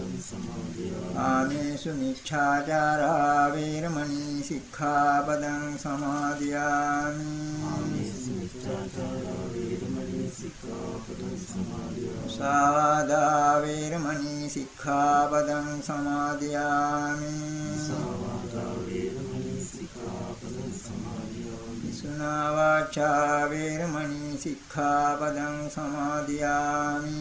ආමේසු මිච්ඡාචාරා වේරමණී සික්ඛාපදං සමාදියාමි. ආමේසු මිච්ඡාචාරා වේරමණී සික්ඛාපදං සමාදියාමි. සාවාදා වේරමණී සික්ඛාපදං සමාදියාමි. සාවාදා වේරමණී සික්ඛාපදං සමාදියාමි. සුනා වාචා වේරමණී සික්ඛාපදං සමාදියාමි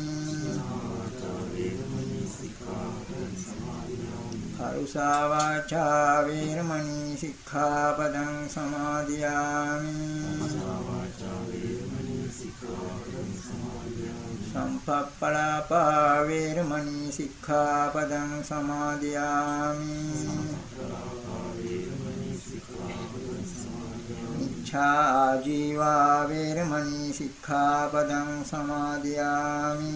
කරුසා වාචා වේරමණී සික්ඛාපදං සමාදියාමි। සම්පප්පලාපා වේරමණී සික්ඛාපදං සමාදියාමි। මිච්ඡා ජීවා වේරමණී සික්ඛාපදං සමාදියාමි।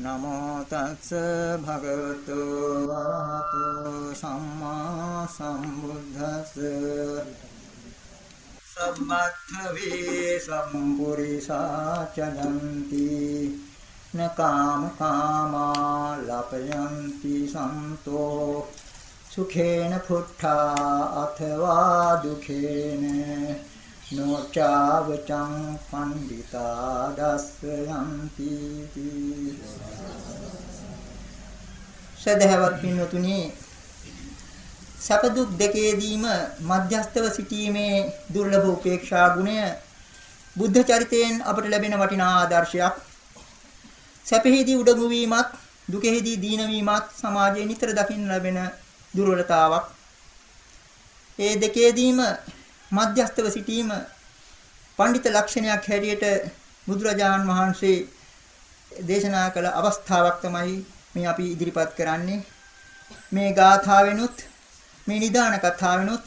නමෝ තස්ස භගවතු වරහතු සම්මා සම්බුද්දස්ස සම්මත්ථවේ සම්පුරිසාචනන්ති නකාම කාමා ලපයන්ති සන්තෝ සුඛේන පුට්ඨා අथवा දුඛේන නොචාවචං පණ්ඩිතා දස්සයන්ති සදහවත් පින්වතුනි සැප දුක් දෙකේදීම මධ්‍යස්තව සිටීමේ දුර්ලභ උපේක්ෂා ගුණය බුද්ධ චරිතයෙන් අපට ලැබෙන වටිනා ආදර්ශයක්. සැපෙහිදී උඩඟු වීමත් දුකෙහිදී දීන වීමත් සමාජයේ නිතර දකින්න ලැබෙන දුර්වලතාවක්. ඒ දෙකේදීම මධ්‍යස්තව සිටීම පඬිත ලක්ෂණයක් හැටියට බුදුරජාණන් වහන්සේ දේශනා කළ අවස්ථාවක් තමයි මේ අපි ඉදිරිපත් කරන්නේ මේ ගාථාවෙනුත් මේ නිදාන කතාවෙනුත්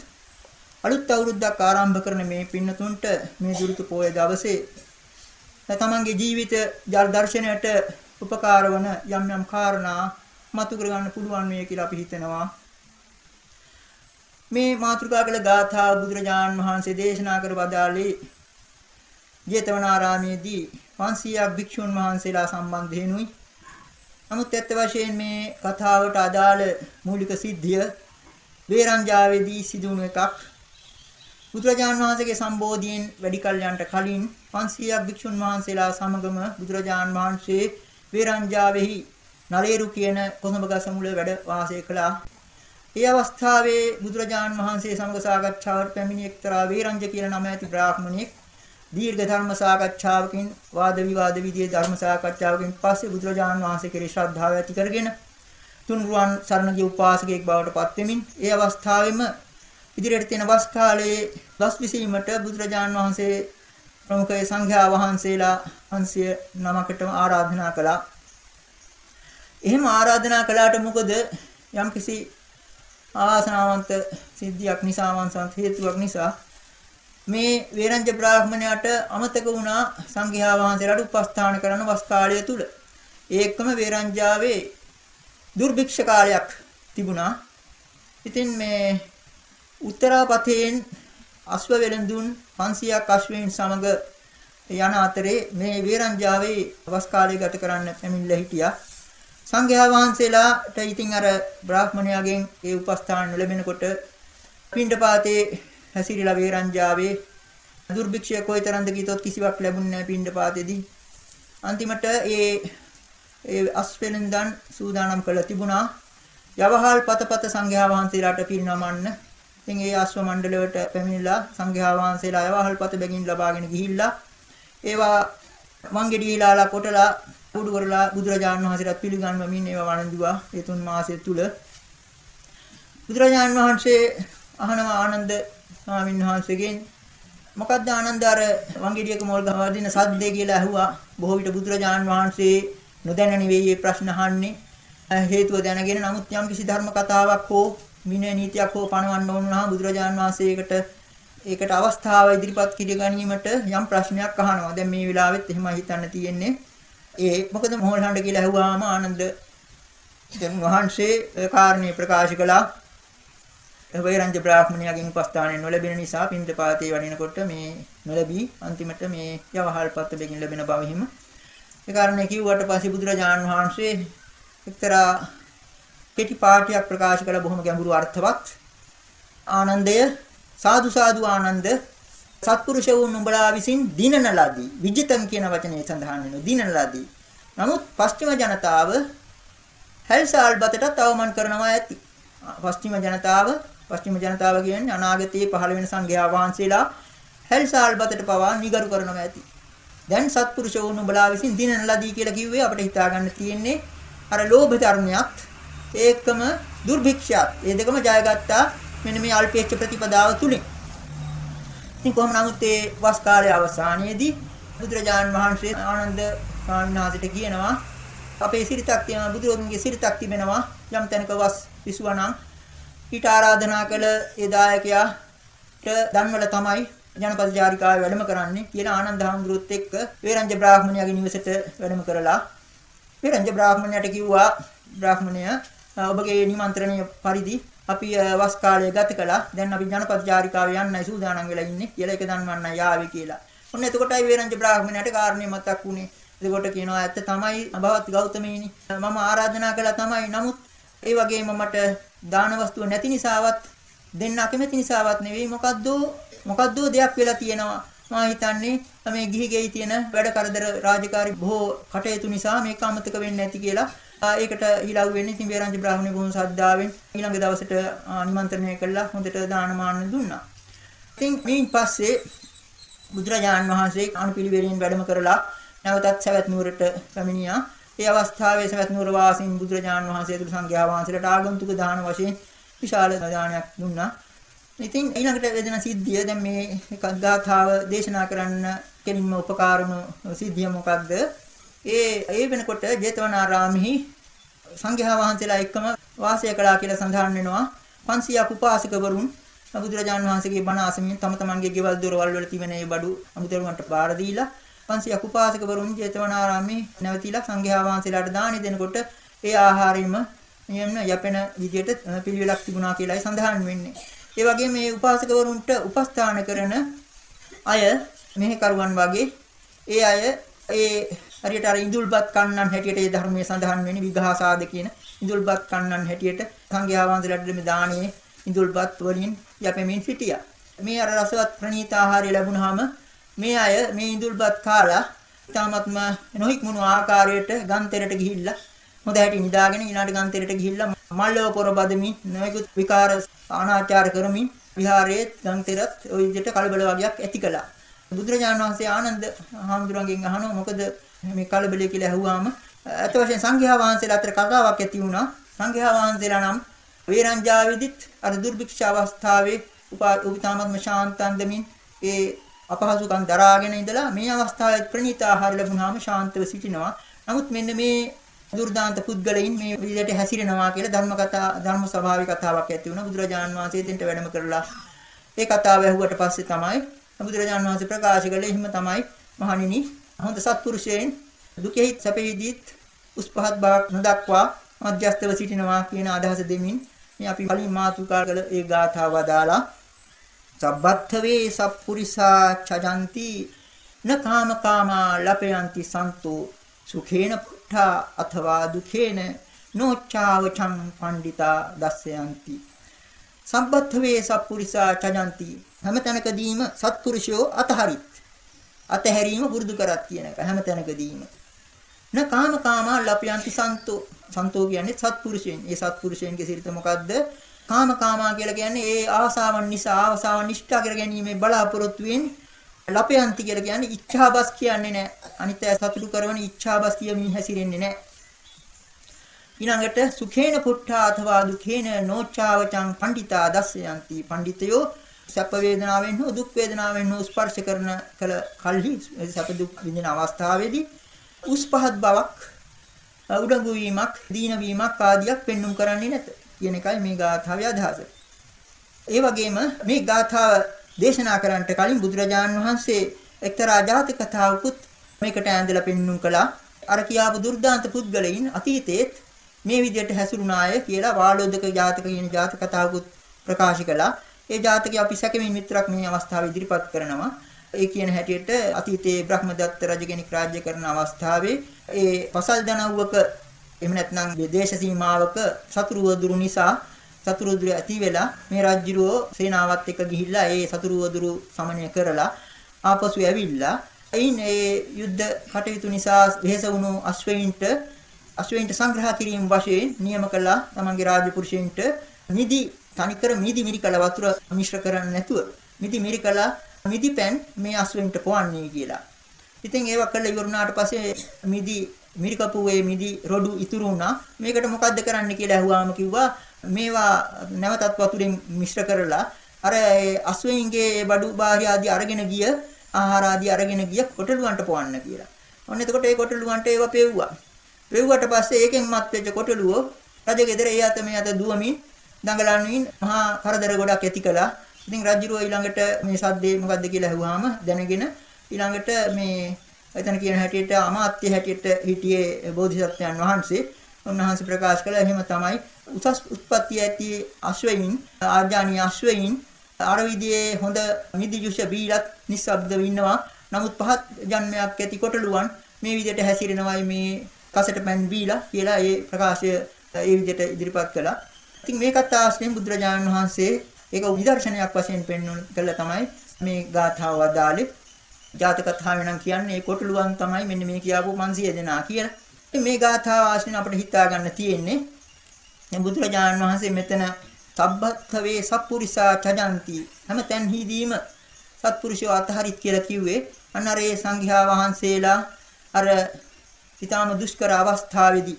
අලුත් අවුරුද්දක් ආරම්භ කරන මේ පින්නතුන්ට මේ දුරුතු පොය දවසේ තමන්ගේ ජීවිත දර්ශනයට උපකාර වන යම් යම් කාරණා මතු කරගන්න පුළුවන් වේ කියලා අපි හිතනවා. මේ මාතෘකා කළ ගාථා බුදුරජාණන් වහන්සේ දේශනා කර වදාළේ ජේතවනාරාමේදී 500ක් භික්ෂුන් වහන්සේලා සම්බන්ධයෙන්ුයි. නමුත් ඇත්ත වශයෙන් මේ කතාවට අදාළ මූලික සිද්ධිය වේරංජාවේදී සිදුවුණු එකක්. බුදුරජාණන් වහන්සේගේ සම්බෝධියෙන් වැඩි කල්යන්ට කලින් 500ක් භික්ෂුන් වහන්සේලා සමගම බුදුරජාණන් වහන්සේ වේරංජාවෙහි නලේරු කියන කොසඹ ගස මුල වැඩ වාසය කළා. ඒ අවස්ථාවේ බුදුරජාණන් වහන්සේ සමග සාකච්ඡාවට පැමිණි එක්තරා වේරංජ කියලා නම ඇති බ්‍රාහ්මණෙක් දීර්ඝ ධර්ම සාකච්ඡාවකින් වාද විවාද විදියේ ධර්ම සාකච්ඡාවකින් පස්සේ බුදුරජාණන් වහන්සේ කෙරෙහි ශ්‍රද්ධාව ඇති කරගෙන තුන්රුවන් සරණ ගිය උපාසකයෙක් බවට පත් වෙමින් ඒ අවස්ථාවෙම ඉදිරියට තියෙන වස් කාලයේ වස් විසීමට බුදුරජාණන් වහන්සේ ප්‍රමුඛ සංඝයා වහන්සේලා 509කටම ආරාධනා කළා. එහෙම ආරාධනා කළාට මොකද යම්කිසි ආසනාවන්ත සිද්ධියක් නිසා වංශාන්ත හේතුවක් නිසා මේ වේරංජ බ්‍රාහ්මණයාට අමතක වුණා සංඝයා වහන්සේලාට උපස්ථාන කරන වස් කාලය තුල. ඒකම වේරංජාවේ දුර්භික්ෂ කාලයක් තිබුණා. ඉතින් මේ උත්තරාපතේන් අශ්ව වෙළඳුන් 500ක් අශ්වයන් සමග යන අතරේ මේ වේරංජාවේ වස් කාලය ගත කරන්න පැමිණිලා හිටියා. සංඝයා වහන්සේලාට ඉතින් අර බ්‍රාහ්මණයාගෙන් ඒ උපස්ථාන ලැබෙනකොට පිණ්ඩපාතේ හැසිරීලා වේරංජාවේ දුර්භික්ෂය කොයිතරම්ද කීතොත් කිසිවක් ලැබුණේ නැහැ පිණ්ඩපාතේදී. අන්තිමට ඒ ඒ අස්පෙලෙන්දන් සූදානම් කළ තිබුණා. යවහල් පතපත සංඝයා වහන්සේලාට පිරිනමන්න. ඉතින් ඒ අශ්ව මණ්ඩලයට පැමිණිලා සංඝයා වහන්සේලා යවහල් පත බැගින් ලබාගෙන ගිහිල්ලා ඒවා මංගෙඩිලාලා කොටලා උඩු කරලා බුදුරජාණන් වහන්සේට පිළිගන්වමින් ඒවා වළඳුවා ඒ තුන් මාසය තුල බුදුරජාණන් වහන්සේ අහනවා ආනන්ද ස්වාමීන් වහන්සේගෙන් මොකද්ද ආනන්ද අර වංගෙඩියක මොල් ගහවදින සද්දේ කියලා ඇහුවා බොහෝ විට බුදුරජාණන් වහන්සේ නොදැන නෙවෙයි ප්‍රශ්න අහන්නේ හේතුව දැනගෙන නමුත් යම් කිසි ධර්ම කතාවක් හෝ විනය නීතියක් හෝ පනවන්න ඕන නම් බුදුරජාණන් වහන්සේකට ඒකට අවස්ථාව ඉදිරිපත් කිර ගැනීමට යම් ප්‍රශ්නයක් අහනවා. දැන් මේ වෙලාවෙත් එහෙමයි හිතන්න තියෙන්නේ. ඒ මොකද මොහොල්හඬ කියලා ඇහුවාම ආනන්ද දැන් වහන්සේ කාරණේ ප්‍රකාශ කළා. වෛරංජ බ්‍රාහ්මණයාගෙන් උපස්ථානය නොලැබෙන නිසා පින්දපාතේ වඩිනකොට මේ නොලැබී අන්තිමට මේ යවහල්පත් බෙකින් ලැබෙන බව හිම. ඒ කාරණේ කිව්වට පස්සේ බුදුරජාණන් වහන්සේ එක්තරා කෙටි පාඨයක් ප්‍රකාශ කළ බොහොම ගැඹුරු අර්ථවත් ආනන්දය සාදු සාදු ආනන්ද සත්පුරුෂ වූ නුඹලා විසින් දිනන ලදී. විජිතං කියන වචනේ සඳහන් වෙනවා. දිනන ලදී. නමුත් පස්චිම ජනතාව හැල්සාල් බතට තවමන් කරනවා ඇති. පස්චිම ජනතාව පස්චිම ජනතාව කියන්නේ අනාගතයේ පහළ වෙන සංඝයා වහන්සේලා හැල්සාල් බතට පවා නිගරු කරනවා ඇති. දැන් සත්පුරුෂ වූ නුඹලා විසින් දිනන ලදී කියලා කිව්වේ අපිට හිතා ගන්න තියෙන්නේ අර ලෝභ ධර්මයක් ඒකම දුර්භික්ෂයක්. මේ දෙකම ජයගත්තා මෙන්න මේ අල්පේච්ඡ ප්‍රතිපදාව තුලින්. ඉතින් කොහොම නමුත් ඒ වස් කාලයේ අවසානයේදී බුදුරජාන් වහන්සේ ආනන්ද ස්වාමීන් වහන්සේට කියනවා අපේ සිරිතක් තියෙනවා බුදුරජාන්ගේ සිරිතක් තිබෙනවා යම් තැනක වස් විසුවනම් ඊට ආරාධනා කළ ඒ දායකයාට ධන්වල තමයි ජනපද ජාරිකාවේ වැඩම කරන්නේ කියන ආනන්ද හාමුදුරුවොත් එක්ක වේරංජ බ්‍රාහ්මණයාගේ නිවසට වැඩම කරලා. වේරංජ බ්‍රාහ්මණයාට කිව්වා බ්‍රාහ්මණය ඔබගේ නිමන්ත්‍රණය පරිදි අපි වස් කාලය ගත කළා. දැන් අපි ජනපද ජාරිකාවේ යන්නයි සූදානම් වෙලා ඉන්නේ කියලා එක දන්වන්නයි ආවේ කියලා. ඔන්න එතකොටයි වේරංජ බ්‍රාහ්මණයට කාරණේ මතක් වුණේ. එතකොට කියනවා ඇත්ත තමයි අභවත් ගෞතමීනි. මම ආරාධනා කළා තමයි. නමුත් ඒ වගේම මට දාන වස්තුව නැති නිසාවත් දෙන්න අකමැති නිසාවත් නෙවෙයි මොකද්ද මොකද්ද දෙයක් වෙලා තියෙනවා. මා හිතන්නේ මේ ගිහි ගෙයි තියෙන වැඩ කරදර රාජකාරී බොහෝ කටයුතු නිසා මේක අමතක වෙන්නේ නැති කියලා ඒකට ඊළඟ වෙන්නේ ඉතින් වේරංජ බ්‍රාහ්මණය බොහොම ශ්‍රද්ධාවෙන් ඊළඟ දවසට නිමන්ත්‍රණය කළා හොඳට දානමාන දුන්නා. ඉතින් මේන් පස්සේ බුදුරජාණන් වහන්සේ අනුපිළිවෙලින් වැඩම කරලා නැවතත් සවැත් නුවරට පැමිණියා. ඒ අවස්ථාවේ සවැත් නුවර වාසීන් බුදුරජාණන් වහන්සේ තුළු සංඝයා වහන්සේලාට ආගන්තුක දාන වශයෙන් විශාල දානයක් දුන්නා. ඉතින් ඊළඟට වේදන සිද්ධිය දැන් මේ කද්දාතාව දේශනා කරන්න කෙලින්ම උපකාරණු සිද්ධිය මොකක්ද? ඒ ඒ වෙනකොට ජේතවනාරාමෙහි සංඝයා වහන්සේලා එක්කම වාසය කළා කියලා සඳහන් වෙනවා 500ක් උපාසකවරුන් බුදුරජාණන් වහන්සේගේ බණ අසමින් තම තමන්ගේ ගෙවල් දොරවල් වල තිබෙන ඒ බඩු අමුතරුන්ට බාර දීලා 500ක් උපාසකවරුන් ජේතවනාරාමේ නැවතිලා සංඝයා වහන්සේලාට දානි දෙනකොට ඒ ආහාරෙම නියම යැපෙන විදියට පිළිවෙලක් තිබුණා කියලායි සඳහන් වෙන්නේ. ඒ වගේම මේ උපාසකවරුන්ට උපස්ථාන කරන අය මෙහෙකරුවන් වගේ ඒ අය ඒ හරියට අර ඉඳුල්පත් කන්නන් හැටියට ඒ ධර්මයේ සඳහන් වෙන විඝාසාද කියන ඉඳුල්පත් කන්නන් හැටියට සංඝයා වහන්සේලාට මේ දානයේ ඉඳුල්පත් වලින් යැපෙමින් සිටියා. මේ අර රසවත් ප්‍රණීත ආහාරය ලැබුණාම මේ අය මේ ඉඳුල්පත් කාලා තාමත්ම නොහික්මුණු ආකාරයට ගන්තරට ගිහිල්ලා හොඳ හැටි නිදාගෙන ඊළාට ගන්තරට ගිහිල්ලා මල්ලව පොර බදමින් නොයෙකුත් විකාර අනාචාර කරමින් විහාරයේ ගන්තරත් ওই විදිහට කලබල වගේක් ඇති කළා. බුදුරජාණන් වහන්සේ ආනන්ද හාමුදුරන්ගෙන් අහනවා මොකද මේ කලබලය කියලා ඇහුවාම අත වශයෙන් සංඝයා වහන්සේලා අතර කතාවක් ඇති වුණා. සංඝයා වහන්සේලා නම් වේරංජාවේදිත් අර දුර්භික්ෂ අවස්ථාවේ උපතාමත්ම ශාන්තන්දමින් ඒ අපහසුකම් දරාගෙන ඉඳලා මේ අවස්ථාවේ ප්‍රණීත ආහාර ලැබුණාම ශාන්තව සිටිනවා. නමුත් මෙන්න මේ දුර්දාන්ත පුද්ගලයින් මේ විදිහට හැසිරෙනවා කියලා ධර්ම කතා ධර්ම ස්වභාවික කතාවක් ඇති වුණා. බුදුරජාණන් වහන්සේ දෙන්ට වැඩම කරලා ඒ කතාව ඇහුවට පස්සේ තමයි බුදුරජාණන් වහන්සේ ප්‍රකාශ කළේ එහෙම තමයි මහණෙනි හොඳ සත්පුරුෂයන් දුකෙහි සැපෙහිදීත් උස් පහත් බවක් නොදක්වා මධ්‍යස්තව සිටිනවා කියන අදහස දෙමින් මේ අපි කලින් මාතෘකා කළ ඒ ගාථාව දාලා සබ්බත්ථවේ සප්පුරිසා චජಂತಿ නකාම කාමා ලපයන්ති සන්තෝ සුඛේන පුට්ඨා අथवा දුඛේන නොචාවචං පණ්ඩිතා දස්සයන්ති සම්බත්ථවේ සප්පුරිසා චජಂತಿ හැම තැනකදීම සත්පුරුෂයෝ අතහරිත්. අතහැරීම පුරුදු කරත් කියන එක හැම තැනකදීම. න කාම කාමා ලපයන්ති සන්තෝ. සන්තෝ කියන්නේ සත්පුරුෂයන්. ඒ සත්පුරුෂයන්ගේ සිරිත මොකද්ද? කාම කාමා කියලා කියන්නේ ඒ ආසාවන් නිසා ආසාවන් නිෂ්ඨා කර ගැනීමේ බලාපොරොත්තුෙන් ලපයන්ති කියලා කියන්නේ ඉච්ඡාබස් කියන්නේ නැහැ අනිත්‍ය සතුටු කරවන ඉච්ඡාබස් කියමින් හැසිරෙන්නේ නැහැ ඊළඟට සුඛේන පුට්ඨා අथवा දුඛේන නොචාවචං පණ්ඩිතා දස්සයන්ති. පණ්ඩිතයෝ සැප වේදනාවෙන් හෝ දුක් වේදනාවෙන් හෝ ස්පර්ශ කරන කල කල්හි සැප දුක් විඳින අවස්ථාවේදී උස් පහත් බවක් උඩඟු වීමක් දීන වීමක් ආදියක් පෙන්눔 කරන්නේ නැත කියන එකයි මේ ගාථාවේ අදහස. ඒ වගේම මේ ගාථාව දේශනා කරන්නට කලින් බුදුරජාණන් වහන්සේ එක්තරා ජාතක කතාවකුත් මේකට ඇඳලා පෙන්눔 කළා. අර කියාපු දුර්දාන්ත පුද්ගලයින් අතීතයේත් මේ විදිහට හැසිරුණාය කියලා වාලෝදක ජාතක කියන ජාතක කතාවකුත් ප්‍රකාශ කළා. ඒ ජාතකය අපි සැකමින් මිත්‍රක් මේ අවස්ථාවේ ඉදිරිපත් කරනවා. ඒ කියන හැටියට අතීතයේ බ්‍රහ්මදත්ත රජ කෙනෙක් රාජ්‍ය කරන අවස්ථාවේ ඒ පසල් දනව්වක එහෙම නැත්නම් විදේශ සීමාවක සතුරු වදුරු නිසා සතුරු වදුරු ඇති වෙලා මේ රාජ්‍යරුවෝ සේනාවත් එක්ක ගිහිල්ලා ඒ සතුරු වදුරු සමනය කරලා ආපසු ඇවිල්ලා එයින් ඒ යුද්ධ කටයුතු නිසා වෙහෙස වුණු අශ්වයින්ට අශ්වයින්ට සංග්‍රහ කිරීම වශයෙන් නියම කළා තමන්ගේ රාජපුරුෂයින්ට නිදි තනිකර මිදි මිරිකල වතුර මිශ්‍ර කරන්නේ නැතුව මිදි මිරිකලා මිදි පෑන් මේ අශ්වයින්ට පොවන්නේ කියලා. ඉතින් ඒව කළ ඉවරුණාට පස්සේ මිදි මිරිකපු ඒ මිදි රොඩු ඉතුරු වුණා. මේකට මොකද්ද කරන්න කියලා අහුවාම කිව්වා මේවා නැවතත් වතුරෙන් මිශ්‍ර කරලා අර අශ්වයින්ගේ බඩු බාහිර ආදී අරගෙන ගිය ආහාර ආදී අරගෙන ගිය කොටලුවන්ට පොවන්න කියලා. ඔන්න එතකොට ඒ කොටලුවන්ට ඒව පෙව්වා. පෙව්වට පස්සේ ඒකෙන් මත් වෙච්ච කොටලුව රජගෙදර ඒ අත මේ අත දුවමින් දඟලමින් මහා කරදර ගොඩක් ඇති කළා. ඉතින් රජුරෝ ඊළඟට මේ සද්දේ මොකද්ද කියලා අහුවාම දැනගෙන ඊළඟට මේ එතන කියන හැටියට අමාත්‍ය හැටියට හිටියේ බෝධිසත්වයන් වහන්සේ උන්වහන්සේ ප්‍රකාශ කළා එහෙම තමයි උසස් උත්පත්ති ඇති අශ්වයින් ආජානීය අශ්වයින් අර විදිහේ හොඳ නිදිජුෂ බීලත් නිස්සබ්දව ඉන්නවා නමුත් පහත් ජන්මයක් ඇති කොටලුවන් මේ විදිහට හැසිරෙනවයි මේ කසට පෑන් බීලා කියලා ඒ ප්‍රකාශය ඒ විදිහට ඉදිරිපත් කළා. ඉතින් මේකත් ආශ්‍රයෙන් බුදුරජාණන් වහන්සේ ඒක නිදර්ශනයක් වශයෙන් පෙන්වන කළා තමයි මේ ගාථාව වදාළේ. ජාතක කතාවේ නම් කියන්නේ කොටලුවන් තමයි මෙන්න මේ කියාපු 500 දෙනා කියලා. මේ ගාථාව ආශ්‍රයෙන් අපිට හිතා ගන්න තියෙන්නේ දැන් බුදුරජාණන් වහන්සේ මෙතන සබ්බත්ථවේ සප්පුරිසා චජಂತಿ හැම තැන්හිදීම සත්පුරුෂය අතහරිත් කියලා කිව්වේ අන්නරේ සංඝයා වහන්සේලා අර ඊටාම දුෂ්කර අවස්ථාවේදී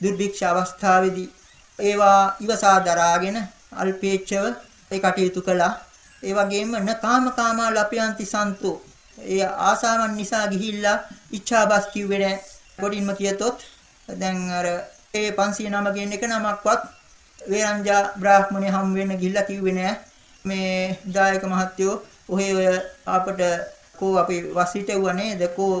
දුර්භික්ෂ අවස්ථාවේදී ඒවා ඉවසා දරාගෙන අල්පේච්ඡව ඒ කටයුතු කළා. ඒ වගේම න කාම කාමා ලපයන්ති සන්තෝ. ඒ ආසාවන් නිසා ගිහිල්ලා ඉච්ඡාබස් කිව්වේ නැහැ. කොටින්ම කියතොත් දැන් අර ඒ 500 නම කියන එක නමක්වත් වේරංජා බ්‍රාහ්මණය හම් වෙන්න ගිහිල්ලා කිව්වේ නෑ. මේ දායක මහත්තයෝ ඔහේ ඔය අපට කෝ අපි වස් හිටෙව්වා නේද? කෝ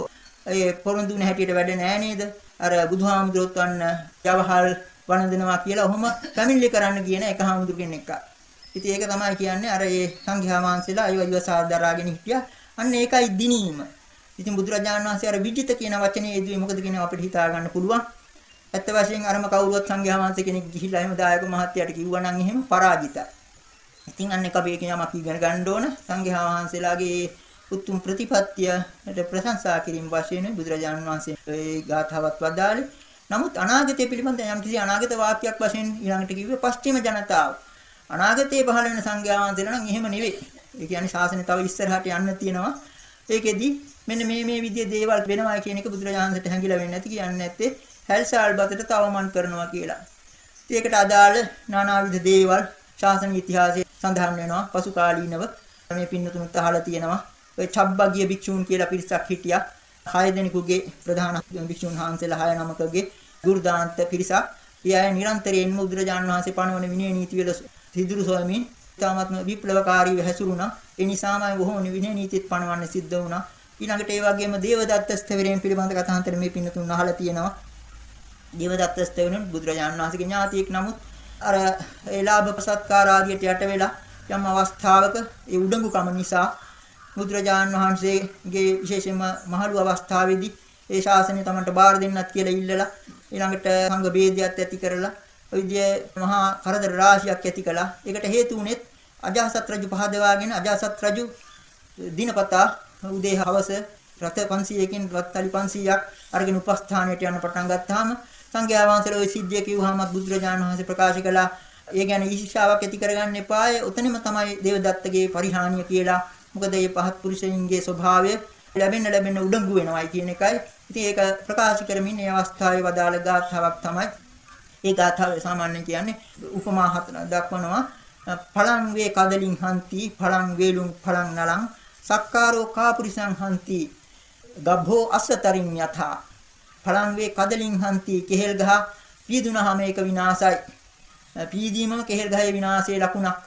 ඒ පොරොන්දුන හැටියට වැඩ නෑ නේද? අර බුදුහාමුදුරුවොත් වන්න ජවහල් වන්දනවා කියලා ඔහොම පැමිණිලි කරන්න කියන එක හාමුදුරු කෙනෙක්. ඉතින් ඒක තමයි කියන්නේ අර ඒ සංඝයා වහන්සේලා අයව ඉවසා දරාගෙන හිටියා. අන්න ඒකයි දිනීම. ඉතින් බුදුරජාණන් වහන්සේ අර විජිත කියන වචනේ යෙදුවේ මොකද කියන අපිට හිතා ගන්න පුළුවන්. ඇත්ත වශයෙන් අරම කවුරුවත් සංඝයා වහන්සේ කෙනෙක් ගිහිල්ලා එහෙම දායක මහත්තයාට කිව්වා නම් එහෙම පරාජිතයි. ඉතින් අන්න එක අපි එකකින් යමක් ඉගෙන ගන්න ඕන සංඝයා වහන්සේලාගේ උතුම් ප්‍රතිපත්තියට ප්‍රශංසා කිරීම වශයෙන් බුදුරජාණන් වහන්සේ ඒ ගාථාවත් වදාළේ. නමුත් අනාගතය පිළිබඳ යම් කිසි අනාගත වාක්‍යයක් වශයෙන් ඊළඟට කිව්වේ පශ්චිම ජනතාව. අනාගතයේ පහළ වෙන සංඝයා වහන්සේලා නම් එහෙම නෙවෙයි. ඒ කියන්නේ ශාසනය තව ඉස්සරහට යන්න තියෙනවා. ඒකෙදි මෙන්න මේ මේ විදිහේ දේවල් වෙනවා කියන එක බුදුරජාණන්සේට හැංගිලා වෙන්නේ නැති කියන්නේ නැත්තේ හැල්සාල් බතට තවමන් කරනවා කියලා. ඒකට අදාළ নানাවිධ දේවල් ශාසන ඉතිහාසයේ සඳහන් වෙනවා. පසු කාලීනව මේ පින්නතුනුත් අහලා තියෙනවා. ඔය චබ්බගිය භික්ෂූන් කියලා පිරිසක් හිටියා. හය දෙනෙකුගේ ප්‍රධාන භික්ෂුන් වහන්සේලා හය නමකගේ දුර්දාන්ත පිරිසක්. ඒ අය නිරන්තරයෙන්ම බුදුරජාණන් වහන්සේ පනවන විනය නීති වල සිදුරු සොයමින් තාමත්ම විප්ලවකාරීව හැසිරුණා. ඒ නිසාමයි බොහෝ විනය නීතිත් පනවන්න සිද්ධ වුණා. ඊළඟට ඒ වගේම දේවදත්ත ස්තවරයෙන් පිළිබඳ කතාන්තර මේ පින්නතුන් අහලා තියෙනවා. දේවදත්ත ස්තවරෙන් බුදුරජාණන් වහන්සේගේ ඥාතියෙක් නමුත් අර ඒ ලාභ ප්‍රසත්කාර ආදියට යට වෙලා යම් අවස්ථාවක ඒ උඩඟුකම නිසා බුදුරජාන් වහන්සේගේ විශේෂයෙන්ම මහලු අවස්ථාවේදී ඒ ශාසනය Tamanට බාර දෙන්නත් කියලා ඉල්ලලා ඊළඟට සංඝ ભેදයත් ඇති කරලා විද්‍ය මහා කරදර රාශියක් ඇති කළා. ඒකට හේතු වුණෙත් අජාසත් රජු පහදවාගෙන අජාසත් රජු දිනපතා උදේ හවස රථ 500කින් රත්තරි 500ක් අරගෙන උපස්ථානයට යන පටන් ගත්තාම සංඝයා වහන්සේලා ওই සිද්ධිය කිව්වහම බුදුරජාණන් වහන්සේ ප්‍රකාශ කළා ඒ ගැන ඊර්ෂ්‍යාවක් ඇති කරගන්න එපාය. උතනම තමයි දේවදත්තගේ පරිහානිය කියලා මොකද මේ පහත් පුරුෂයින්ගේ ස්වභාවය ලැබෙන්න ලැබෙන්න උඩඟු වෙනවයි කියන එකයි. ඉතින් ඒක ප්‍රකාශ කරමින් මේ අවස්ථාවේ වදාළ ගාථාවක් තමයි. ඒ ගාථාව සාමාන්‍යයෙන් කියන්නේ උපමා හතර දක්වනවා. පලං වේ කදලින් හන්ති පලං වේලුම් පලං නලං සක්කාරෝ කාපුරිසං හන්ති ගබ්බෝ අස්සතරින් යථා පලං වේ කදලින් හන්ති කෙහෙල් ගහ පීදුනහම ඒක විනාසයි පීදීමම කෙහෙල් ගහේ විනාශයේ ලකුණක්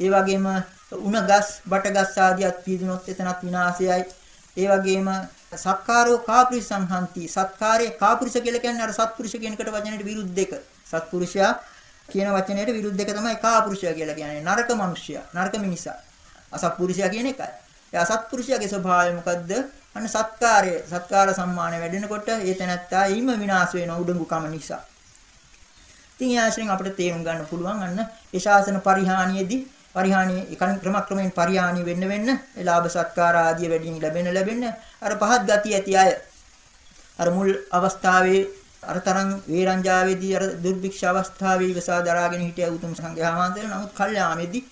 ඒ වගේම උණ ගස් බට ගස් ආදියත් පීදුනොත් එතනත් විනාශයයි. ඒ වගේම සක්කාරෝ කාපුරිසං හන්ති. සත්කාරයේ කාපුරිස කියලා කියන්නේ අර සත්පුරුෂ කියන එකට වචනයට විරුද්ධ එක. සත්පුරුෂයා කියන වචනයට විරුද්ධ එක තමයි කාපුරුෂයා කියලා කියන්නේ. නරක මිනිසයා නරක මිනිසා. අසත්පුරුෂයා කියන එකයි. ඒ අසත්පුරුෂයාගේ ස්වභාවය මොකද්ද? අන්න සත්කාරය, සත්කාර සම්මානය වැඩෙනකොට ඒ තැනත්තා ඊම විනාශ වෙන උඩඟුකම නිසා. ඉතින් ආශ්‍රයෙන් අපිට තේරුම් ගන්න පුළුවන් අන්න ඒ ශාසන පරිහානියේදී පරිහානිය ක්‍රමක්‍රමයෙන් පරිහානිය වෙන්න වෙන්න ඒ ලාභ සත්කාර ආදිය වැඩිමින් ලැබෙන ලැබෙන්න අර පහත් ගතිය ඇති අය අර මුල් අවස්ථාවේ අර තරම් වේරංජාවේදී අර දුර්භික්ෂ අවස්ථාවේ ඉවසා දරාගෙන හිටිය උතුම් සංඝයා වහන්සේලා නමුත් කල්යාමේදී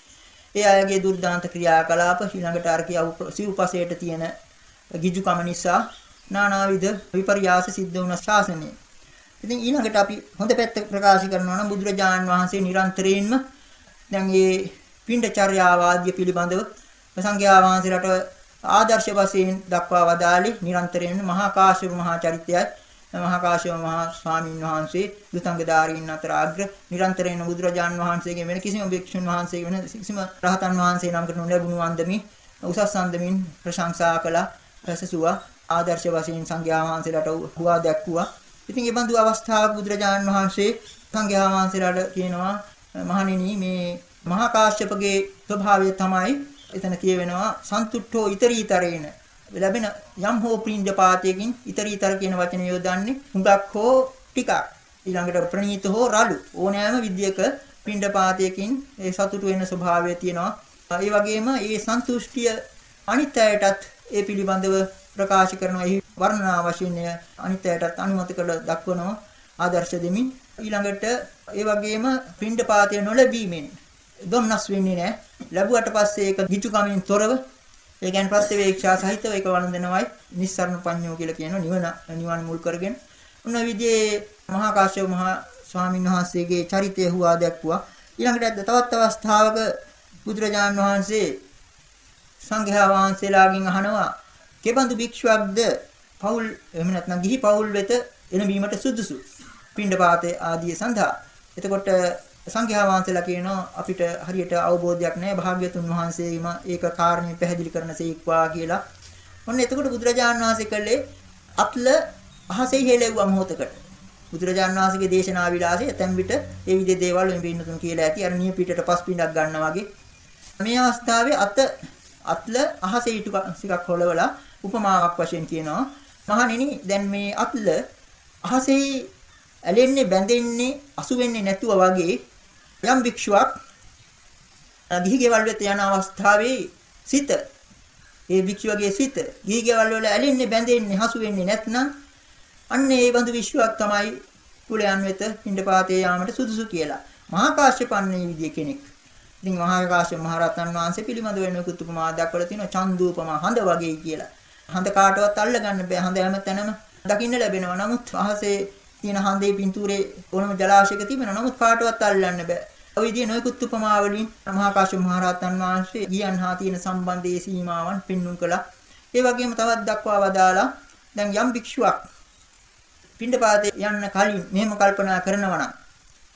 ඒ අයගේ දුර්දාන්ත ක්‍රියාකලාප ඊළඟට අර කියව සිව්පසයට තියෙන ගිජුකම නිසා නානාවිද විපර්යාස සිද්ධ වුණ ශාසනය. ඉතින් ඊළඟට අපි හොඳ පැත්ත ප්‍රකාශ කරනවා නම් බුදුරජාන් වහන්සේ නිරන්තරයෙන්ම දැන් මේ පින්ඩචර්යාව ආදී පිළිබඳව සංඝයා වහන්සේලාට ආදර්ශ වශයෙන් දක්වා වදාළේ නිරන්තරයෙන්ම මහා කාශ්‍යප මහා චරිතයයි මහා කාශ්‍යප මහා ස්වාමීන් වහන්සේ දුතංගධාරීන් අතර අග්‍ර නිරන්තරයෙන් බුදුරජාන් වහන්සේගේ වෙන කිසිම භික්ෂුන් වහන්සේ වෙන කිසිම රහතන් වහන්සේ නමකට නොලැබුණු අන්දමින් උසස් අන්දමින් ප්‍රශංසා කළා රසසුවා ආදර්ශ වශයෙන් සංඝයා වහන්සේලාට හුවා දැක්වුවා. ඉතින් මේ බඳු අවස්ථාවක් බුදුරජාන් වහන්සේ සංඝයා වහන්සේලාට කියනවා මහණෙනි මේ මහා කාශ්‍යපගේ ස්වභාවය තමයි එතන කියවෙනවා සන්තුට්ඨෝ ඊතරීතරේන ලැබෙන යම් හෝ ප්‍රින්ජපාතයකින් ඊතරීතර කියන වචනේ යොදන්නේ හුඟක් හෝ ටිකක් ඊළඟට ප්‍රණීත හෝ රළු ඕනෑම විද්‍යක පින්ඩපාතයකින් ඒ සතුටු වෙන ස්වභාවය තියෙනවා. ඒ වගේම ඒ සන්තුෂ්ටිය අනිත් අයටත් ඒ පිළිබඳව ප්‍රකාශ කරනවා. එහි වර්ණනා වශයෙන් අනිත් අයටත් අනුමත කළ දක්වනවා ආදර්ශ දෙමින්. ඊළඟට ඒ වගේම පින්ඩපාතය නොලැබීමෙන් දුම්නස් වෙන්නේ නැහැ. ලැබුවට පස්සේ ඒක ගිචුකමින් තොරව ඒ කියන්නේ ප්‍රත්‍යවේක්ෂා සහිතව ඒක වළඳනවයි නිස්සරණ පඤ්ඤෝ කියලා කියන නිවන නිවන් මුල් කරගෙන ඔන්න විදිහේ මහා කාශ්‍යප මහා ස්වාමීන් වහන්සේගේ චරිතය හුවා දැක්වුවා. ඊළඟට තවත් අවස්ථාවක බුදුරජාණන් වහන්සේ සංඝයා වහන්සේලාගෙන් අහනවා කෙබඳු භික්ෂුවක්ද පෞල් එහෙම නැත්නම් ගිහි පෞල් වෙත එළඹීමට සුදුසු. පින්ඩපාතේ ආදී සඳහා. එතකොට සංඝයා වහන්සේලා කියනවා අපිට හරියට අවබෝධයක් නැහැ භාග්‍යතුන් වහන්සේම ඒක කාරණේ පැහැදිලි කරන සීක්වා කියලා. ඔන්න එතකොට බුදුරජාණන් වහන්සේ කළේ අත්ල අහසේ හෙලෙව්වා මොහොතකට. බුදුරජාණන් වහන්සේගේ දේශනා විලාසය ඇතැම් විට ඒ විදිහේ දේවල් වෙන පින්නතුන් කියලා ඇති අර නිය පිටට පස් පිටක් ගන්නවා වගේ. මේ අවස්ථාවේ අත අත්ල අහසේ ඊටු ටිකක් හොලවලා උපමාවක් වශයෙන් කියනවා. මහණෙනි දැන් මේ අත්ල අහසේ ඇලෙන්නේ බැඳෙන්නේ අසු වෙන්නේ නැතුව වගේ යම් භික්ෂුවක් ගිහි ගෙවල් වෙත යන අවස්ථාවේ සිත ඒ භික්ෂුවගේ සිත ගිහි ගෙවල් වල ඇලෙන්නේ බැඳෙන්නේ හසු වෙන්නේ නැත්නම් අන්න ඒ බඳු විශ්වාවක් තමයි කුලයන් වෙත පින්ඩපාතේ යාමට සුදුසු කියලා. මහා කාශ්‍යපන්නේ විදිය කෙනෙක්. ඉතින් මහා කාශ්‍යප මහ රහතන් වහන්සේ පිළිබඳ වෙන කුත් උපමා දක්වලා තියෙනවා චන්දූපමා හඳ වගේ කියලා. හඳ කාටවත් අල්ල ගන්න බෑ. හඳ හැම තැනම දකින්න ලැබෙනවා. නමුත් අහසේ තියෙන හඳේ පින්තූරේ ඕනම ජලාශයක තිබෙනවා. නමුත් කාටවත් අල්ලන්න බෑ. ඔය විදිහේ නොයෙකුත් උපමා වලින් මහා කාශ්‍යප මහ රහතන් වහන්සේ ගියන් හා තියෙන සම්බන්ධයේ සීමාවන් පෙන්눔 කළා. ඒ වගේම තවත් දක්වා වදාලා දැන් යම් භික්ෂුවක් පින්ඩපාතේ යන්න කලින් මෙහෙම කල්පනා කරනවා නම්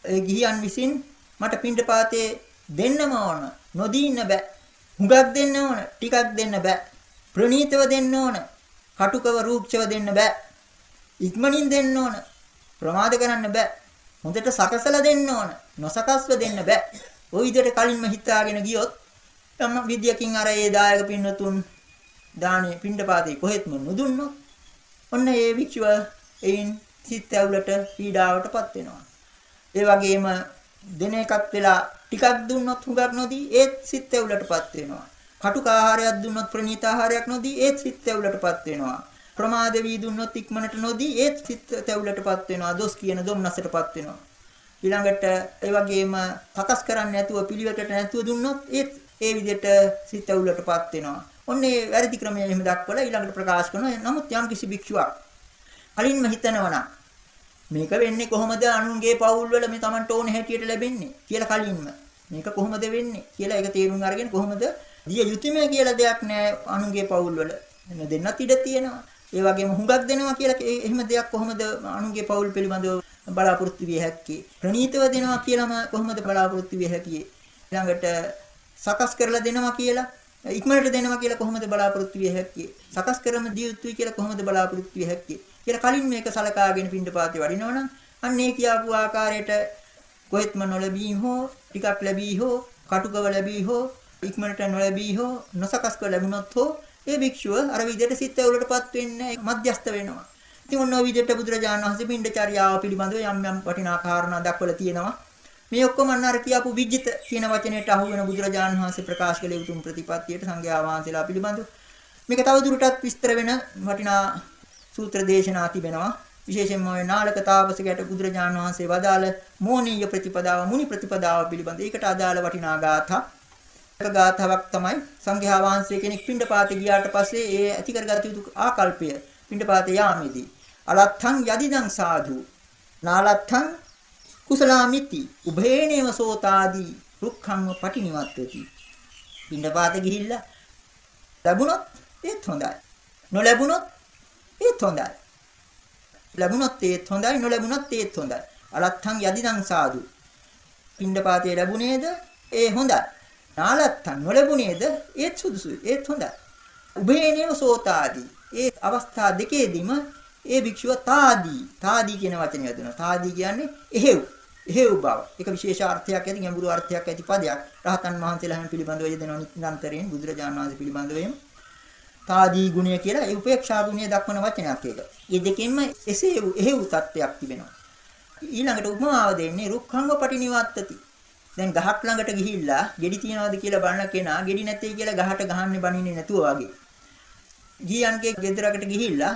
ඒ ගිහියන් විසින් මට පින්ඩපාතේ දෙන්නම ඕන නොදී ඉන්න බෑ හුඟක් දෙන්න ඕන ටිකක් දෙන්න බෑ ප්‍රණීතව දෙන්න ඕන කටුකව රූක්ෂව දෙන්න බෑ ඉක්මනින් දෙන්න ඕන ප්‍රමාද කරන්න බෑ හොඳට සකසලා දෙන්න ඕන නොසකස්ව දෙන්න බෑ ওই විදිහට කලින්ම හිතාගෙන ගියොත් තම විද්‍යකින් අර ඒ දායක පින්නතුන් දානේ පින්ඩපාතේ කොහෙත්ම නුදුන්නොත් ඔන්න ඒ විචුව එයින් සිත් ඇවුලට පීඩාවටපත් වෙනවා. ඒ වගේම දින එකක් වෙලා ටිකක් දුන්නොත් හුඟක් නොදී ඒත් සිත් ඇවුලටපත් වෙනවා. කටුක ආහාරයක් දුන්නොත් ප්‍රණීත ආහාරයක් නොදී ඒත් සිත් ඇවුලටපත් වෙනවා. ප්‍රමාද වී දුන්නොත් ඉක්මනට නොදී ඒත් සිත් ඇවුලටපත් වෙනවා. දොස් කියන දුම්නසටපත් වෙනවා. ඊළඟට ඒ වගේම සකස් කරන්නේ නැතුව පිළිවෙතට නැතුව දුන්නොත් ඒත් ඒ විදිහට සිත් ඇවුලටපත් වෙනවා. ඔන්නේ වැරදි ක්‍රමය එහෙම දක්වලා ඊළඟට ප්‍රකාශ කරනවා. නමුත් යම් කිසි භික්ෂුවක් කලින්ම හිතනවා මේක වෙන්නේ කොහොමද අනුන්ගේ පවුල් වල මේ Tamanට ඕන හැටියට ලැබෙන්නේ කියලා කලින්ම මේක කොහොමද වෙන්නේ කියලා ඒක තේරුම් අරගෙන කොහොමද දිය යුතුයම කියලා දෙයක් නැහැ අනුන්ගේ පවුල් වල දෙන්නත් ඉඩ තියෙනවා ඒ වගේම හුඟක් දෙනවා කියලා එහෙම දෙයක් කොහොමද අනුන්ගේ පවුල් පිළිබඳව බලාපොරොත්තු විය හැක්කේ? ප්‍රණීතව දෙනවා කියලාම කොහොමද බලාපොරොත්තු විය හැකියේ? ඊළඟට සකස් කරලා දෙනවා කියලා ඉක්මනට දෙනවා කියලා කොහොමද බලාපොරොත්තු විය හැක්කේ? සකස් කරම දිය යුතුයි කියලා කොහොමද බලාපොරොත්තු විය හැක්කේ? කියලා කලින් මේක සලකාගෙන පින්ඩපාතේ වඩිනවනම් අන්න ඒ කියාපු ආකාරයට කොහෙත්ම නොලැබී හෝ ටිකක් ලැබී හෝ කටුකව ලැබී හෝ ඉක්මනට නොලැබී හෝ නොසකස්ව ලැබුණොත් හෝ ඒ භික්ෂුව අර විදිහට සිත් ඇවුලටපත් වෙන්නේ මධ්‍යස්ත වෙනවා. ඉතින් ඔන්න ඔය විදිහට බුදුරජාණන් වහන්සේ පින්ඩචර්යාව පිළිබඳව යම් යම් වටිනා කාරණා දක්වලා තියෙනවා. මේ ඔක්කොම අන්න අර කියාපු විජිත කියන වචනයට අහු වෙන බුදුරජාණන් වහන්සේ ප්‍රකාශ කළ උතුම් ප්‍රතිපත්තියට සංඝයා වහන්සේලා පිළිබඳව මේක තව දුරටත් විස්තර වෙන වටිනා සූත්‍ර දේශනා තිබෙනවා. විශේෂයෙන්ම ඔය නාලක තාපසයට බුදුරජාණන් වහන්සේ වදාළ මෝනීය ප්‍රතිපදාව මුනි ප්‍රතිපදාව පිළිබඳ ඒකට අදාළ වටිනා ගාථා. එක ගාථාවක් තමයි සංඝයා වහන්සේ කෙනෙක් පිණ්ඩපාතේ ගියාට පස්සේ ඒ ඇති කරගත යුතු ආකල්පය පිණ්ඩපාතේ යාමේදී අලත්තං යදිදං සාධු නාලත්තං කුසලාමිති උභේනේව සෝතාදී රුක්ඛංව පටිනිවත්තති පිණ්ඩපාතේ ගිහිල්ලා ලැබුණොත් ඒත් හොඳයි නොලැබුණොත් ඒත් හොඳයි. ලැබුණොත් ඒත් හොඳයි නොලැබුණොත් ඒත් හොඳයි. අලත්තං යදිදං සාදු. පින්ඩපාතේ ලැබුණේද? ඒ හොඳයි. නාලත්තං නොලැබුණේද? ඒත් සුදුසුයි. ඒත් හොඳයි. උභේනේව සෝතාදී. ඒ අවස්ථා දෙකේදීම ඒ භික්ෂුව තාදී තාදී කියන වචනය යොදනවා. තාදී කියන්නේ එහෙව්. එහෙව් බව. ඒක විශේෂ අර්ථයක් ඇති ගැඹුරු අර්ථයක් ඇති පදයක්. රහතන් වහන්සේලා හැම පිළිබඳව යෙදෙන නිරන්තරයෙන් බුදුරජාණන් වහන්සේ පිළිබඳව එහෙම තාදී ගුණය කියලා ඒ උපේක්ෂා ගුණය දක්වන වචනයක් ඒක. මේ දෙකෙන්ම එසේ එහෙව් තත්ත්වයක් තිබෙනවා. ඊළඟට උපමාව දෙන්නේ රුක්ඛංග පටිනිවත්තති. දැන් ගහක් ළඟට ගිහිල්ලා ගෙඩි තියනවාද කියලා බලන කෙනා ගෙඩි නැtei කියලා ගහට ගහන්නේ බනින්නේ නැතුව වගේ. ගියන්ගේ ගෙදරකට ගිහිල්ලා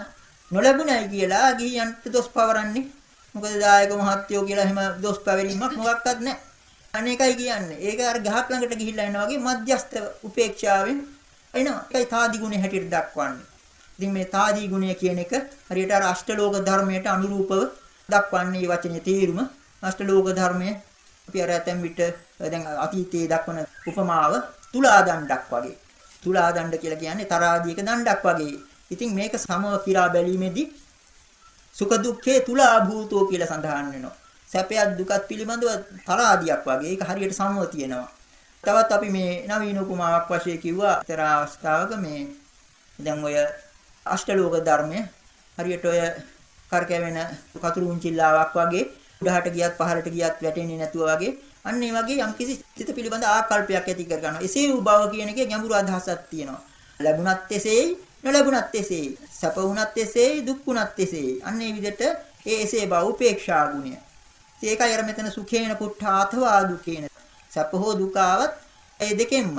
නොලැබුණයි කියලා ගියන්ට දොස් පවරන්නේ. මොකද දායක මහත්තයෝ කියලා එහෙම දොස් පැවරීමක් මොකක්වත් නැහැ. අනේකයි කියන්නේ. ඒක අර ගහක් ළඟට ගිහිල්ලා එනවා වගේ මධ්‍යස්ත උපේක්ෂාවෙන් එනවා. ඒකයි තාදි ගුණය හැටියට දක්වන්නේ. ඉතින් මේ තාදී ගුණය කියන එක හරියට අර අෂ්ටලෝක ධර්මයට අනුරූපව දක්වන්නේ මේ වචනේ තේරුම. අෂ්ටලෝක ධර්මයේ අපි අර ඇතැම් විට දැන් අතීතයේ දක්වන උපමාව තුලා දණ්ඩක් වගේ. තුලා දණ්ඩ කියලා කියන්නේ තරාදීක දණ්ඩක් වගේ. ඉතින් මේක සමව කිරා බැලීමේදී සුඛ දුක්ඛේ තුලා භූතෝ කියලා සඳහන් වෙනවා. සැපයක් දුකත් පිළිබඳව තරාදියක් වගේ ඒක හරියට සම්ව තියෙනවා. තවත් අපි මේ නවීන උපමාවක් වශයෙන් කිව්වා තර අවස්ථාවක මේ දැන් ඔය අෂ්ටලෝක ධර්මය හරියට ඔය කරකැවෙන කතුරු උන්චිල්ලාවක් වගේ උඩහට ගියත් පහළට ගියත් වැටෙන්නේ නැතුව වගේ අන්න ඒ වගේ යම්කිසි චිත පිළිබඳ ආකල්පයක් ඇති කර ගන්නවා. එසේ වූ බව කියන එකේ ගැඹුරු අදහසක් තියෙනවා. ලැබුණත් එසේයි නොලැබුණත් එසේයි. සැප වුණත් එසේයි දුක් වුණත් එසේයි. අන්න ඒ විදිහට ඒ එසේ බව උපේක්ෂා ගුණය. ඒකයි අර මෙතන සුඛේන පුට්ඨාතවා දුකේන. සැප හෝ දුක ආවත් ඒ දෙකෙන්ම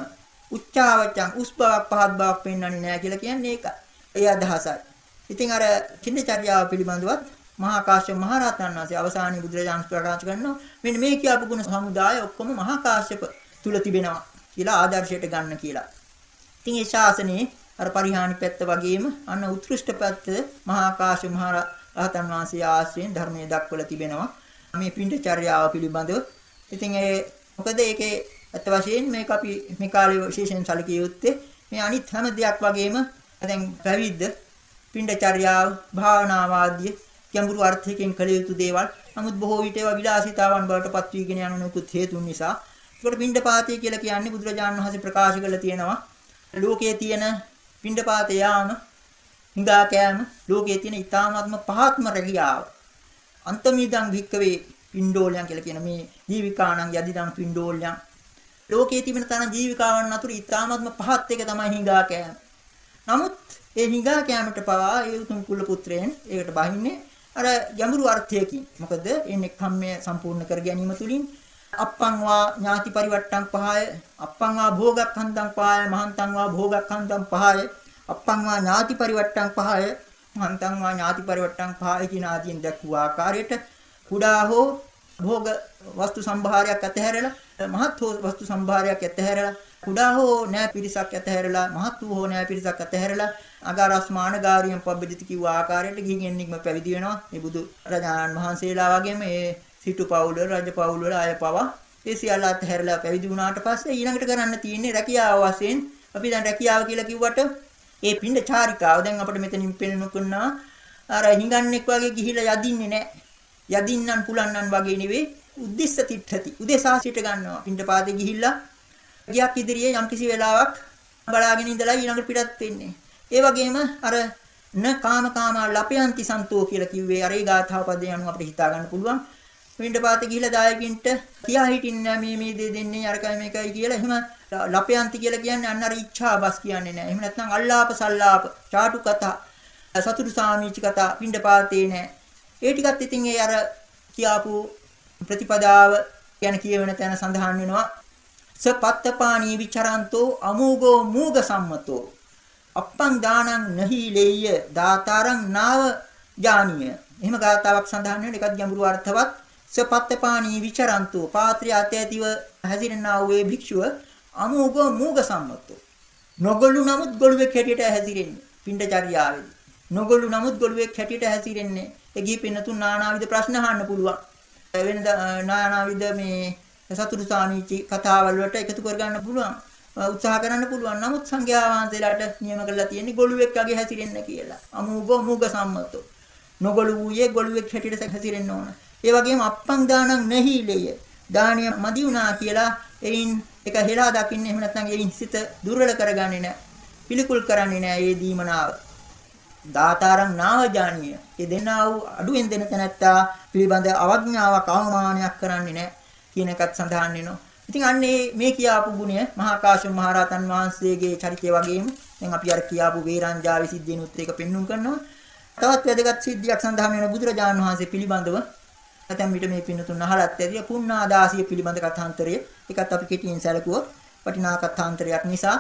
උච්චාවචං උස් බවක් පහත් බවක් පෙන්වන්නේ නැහැ කියලා කියන්නේ ඒක. ඒ අදහසයි. ඉතින් අර කින්නචර්යාව පිළිබඳවත් මහා කාශ්‍යප මහ රහතන් වහන්සේ අවසානයේ බුදුරජාණන් ප්‍රකාශ කරනවා මෙන්න මේ කියපු ගුණ සමුදාය ඔක්කොම මහා කාශ්‍යප තුල තිබෙනවා කියලා ආදර්ශයට ගන්න කියලා. ඉතින් ඒ ශාසනයේ අර පරිහානි පැත්ත වගේම අන්න උත්කෘෂ්ඨ පැත්ත මහා කාශ්‍යප මහ රහතන් වහන්සේ ආශ්‍රයෙන් ධර්මයේ දක්වලා තිබෙනවා. මේ පින්ඩචර්යාව පිළිබඳව. ඉතින් ඒ මොකද ඒකේ අත් වශයෙන් මේක අපි මේ කාලේ විශේෂයෙන් සැලකිය යුත්තේ මේ අනිත් හැම දෙයක් වගේම දැන් පැවිද්ද පින්ඩචර්යාව භාවනාවාදී ගැඹුරු අර්ථයකින් කළ යුතු දේවල්. නමුත් බොහෝ විට ඒවා විලාසිතාවන් බවට පත් වීගෙන යන නොකුත් හේතුන් නිසා. ඒකට පින්ඩපාතය කියලා කියන්නේ බුදුරජාණන් වහන්සේ ප්‍රකාශ කරලා තියෙනවා. ලෝකයේ තියෙන පින්ඩපාත යාම, හිඟා කෑම, ලෝකයේ තියෙන ඊ타ත්ම පහත්ම රැකියාව. අන්තමීදං භික්කවේ පින්ඩෝලයන් කියලා කියන මේ ජීවිකාණන් යදිදං පින්ඩෝලයන්. ලෝකයේ තිබෙන තරම් ජීවිකාවන් අතුරු ඊ타ත්ම පහත් එක තමයි හිඟා කෑම. නමුත් ඒ හිඟා කෑමට පවා ඒ උතුම් කුල පුත්‍රයන් ඒකට බහින්නේ අර ගැඹුරු අර්ථයකින්. මොකද එන්නේ කම්මය සම්පූර්ණ කර ගැනීම තුලින් අප්පං වා ඥාති පරිවට්ටං පහය. අප්පං වා භෝගක්ඛන්දං පහය. මහන්තං වා භෝගක්ඛන්දං පහය. අප්පං වා ඥාති පරිවට්ටං පහය. මහන්තං වා ඥාති පරිවට්ටං පහය කියන ආදීන් දැක්වූ ආකාරයට කුඩා හෝ භෝග වස්තු සම්භාරයක් අතහැරලා මහත් හෝ වස්තු සම්භාරයක් අතහැරලා කුඩා හෝ නෑ පිරිසක් ඇතහැරලා මහත් වූ හෝ නෑ පිරිසක් ඇතහැරලා අගාරස්මාන ගාරියම් පබ්බදිත කිව්ව ආකාරයට ගිහින් එන්නික්ම පැවිදි වෙනවා. මේ බුදු රජාණන් වහන්සේලා වගේම මේ සිටු පවුල රජ පවුල වල අය පවා ඒ සියල්ල අතහැරලා පැවිදි වුණාට පස්සේ ඊළඟට කරන්න තියෙන්නේ රැකියාව වශයෙන්. අපි දැන් රැකියාව කියලා කිව්වට ඒ පින්ඩ චාරිකාව. දැන් අපිට මෙතනින් පෙන්වන්න කරනවා අර හිඟන්නෙක් වගේ ගිහිලා යදින්නේ නැහැ යදින්නන් පුලන්නන් වගේ නෙවෙයි. උද්දිස්ස තිට්ඨති. උදේසා සිට ගන්නවා. පින්ඩ පාදේ ගිහිල්ලා ගියක් ඉදිරියේ යම්කිසි වෙලාවක් බලාගෙන ඉඳලා ඊළඟට පිටත් වෙන්නේ. ඒ වගේම අර න කාම කාමා ලපයන්ති සන්තෝ කියලා කිව්වේ අර ඒ ගාථා පදේ අනුව අපිට හිතා ගන්න පුළුවන්. පින්ඩපාත ගිහිලා දායකින්ට කියා හිටින්නේ මේ මේ දේ දෙන්නේ අරකයි මේකයි කියලා එහෙම ලපයන්ති කියලා කියන්නේ අන්න අර ඉච්ඡා බස් කියන්නේ නෑ. එහෙම නැත්නම් අල්ලාප සල්ලාප චාටු කතා සතුටු සාමීචි කතා පින්ඩපාතේ නෑ. ඒ ටිකත් ඉතින් ඒ අර කියාපු ප්‍රතිපදාව කියන කියවෙන තැන සඳහන් වෙනවා සපත්තපාණී විචරන්තෝ අමෝගෝ මූග සම්මතෝ අප්පං දානං නහි ලේය දාතාරං නාව ඥානිය එහෙම ගාතාවක් සඳහන් වෙන එකත් ගැඹුරු අර්ථවත්. සපත්තපාණී විචරන්තෝ පාත්‍රය අතෑතිව හැසිරෙනා වූ භික්ෂුව අමෝගෝ මූග සම්මතෝ නොගොළු නමුත් ගොළුෙක් හැටියට හැසිරෙන්නේ පිණ්ඩචර්යාවේදී නොගොළු නමුත් ගොළුෙක් හැටියට හැසිරෙන්නේ ඒ ගිහි පින්නතුන් නානාවිද ප්‍රශ්න අහන්න පුළුවන්. වෙන නානාවිද මේ සතුටු සාමීචි කතාවල් වලට එකතු කරගන්න පුළුවන්. උත්සාහ කරන්න පුළුවන්. නමුත් සංඝයා වහන්සේලාට නියම කරලා තියෙන්නේ ගොළුෙක් වගේ හැසිරෙන්න කියලා. අමූග මූග සම්මතෝ. නොගොළු වූයේ ගොළුෙක් හැටියට හැසිරෙන්න ඕන. ඒ වගේම අප්පං දානං නැහිලෙය. දානිය මදි වුණා කියලා එයින් එක හෙලා දකින්න එහෙම නැත්නම් එයින් සිත දුර්වල කරගන්නේ නැහැ. පිළිකුල් කරන්නේ නැහැ මේ දීමනාව. දාතාරං නාවජානිය. ඒ දෙන්නා වූ අඩුවෙන් දෙන තැනැත්තා පිළිබඳ අවඥාවක් අවමානයක් කරන්නේ නැහැ. කියන එකත් සඳහන් වෙනවා. ඉතින් අන්නේ මේ කියාපු ගුණය මහා කාශ්‍යප මහ රහතන් වහන්සේගේ චරිතය වගේම දැන් අපි අර කියාපු වේරංජාවේ සිද්ධියනුත් ඒක පෙන්눔 කරනවා. තවත් වැදගත් සිද්ධියක් සඳහන් වෙන බුදුරජාණන් වහන්සේ පිළිබඳව නැත්නම් මිට මේ පින්නතුන් අහලත් ඇතිය පුණ්ණාදාසිය පිළිබඳ කථාන්තරය. ඒකත් අපි කෙටියෙන් සැලකුවොත් වටිනා කථාන්තරයක් නිසා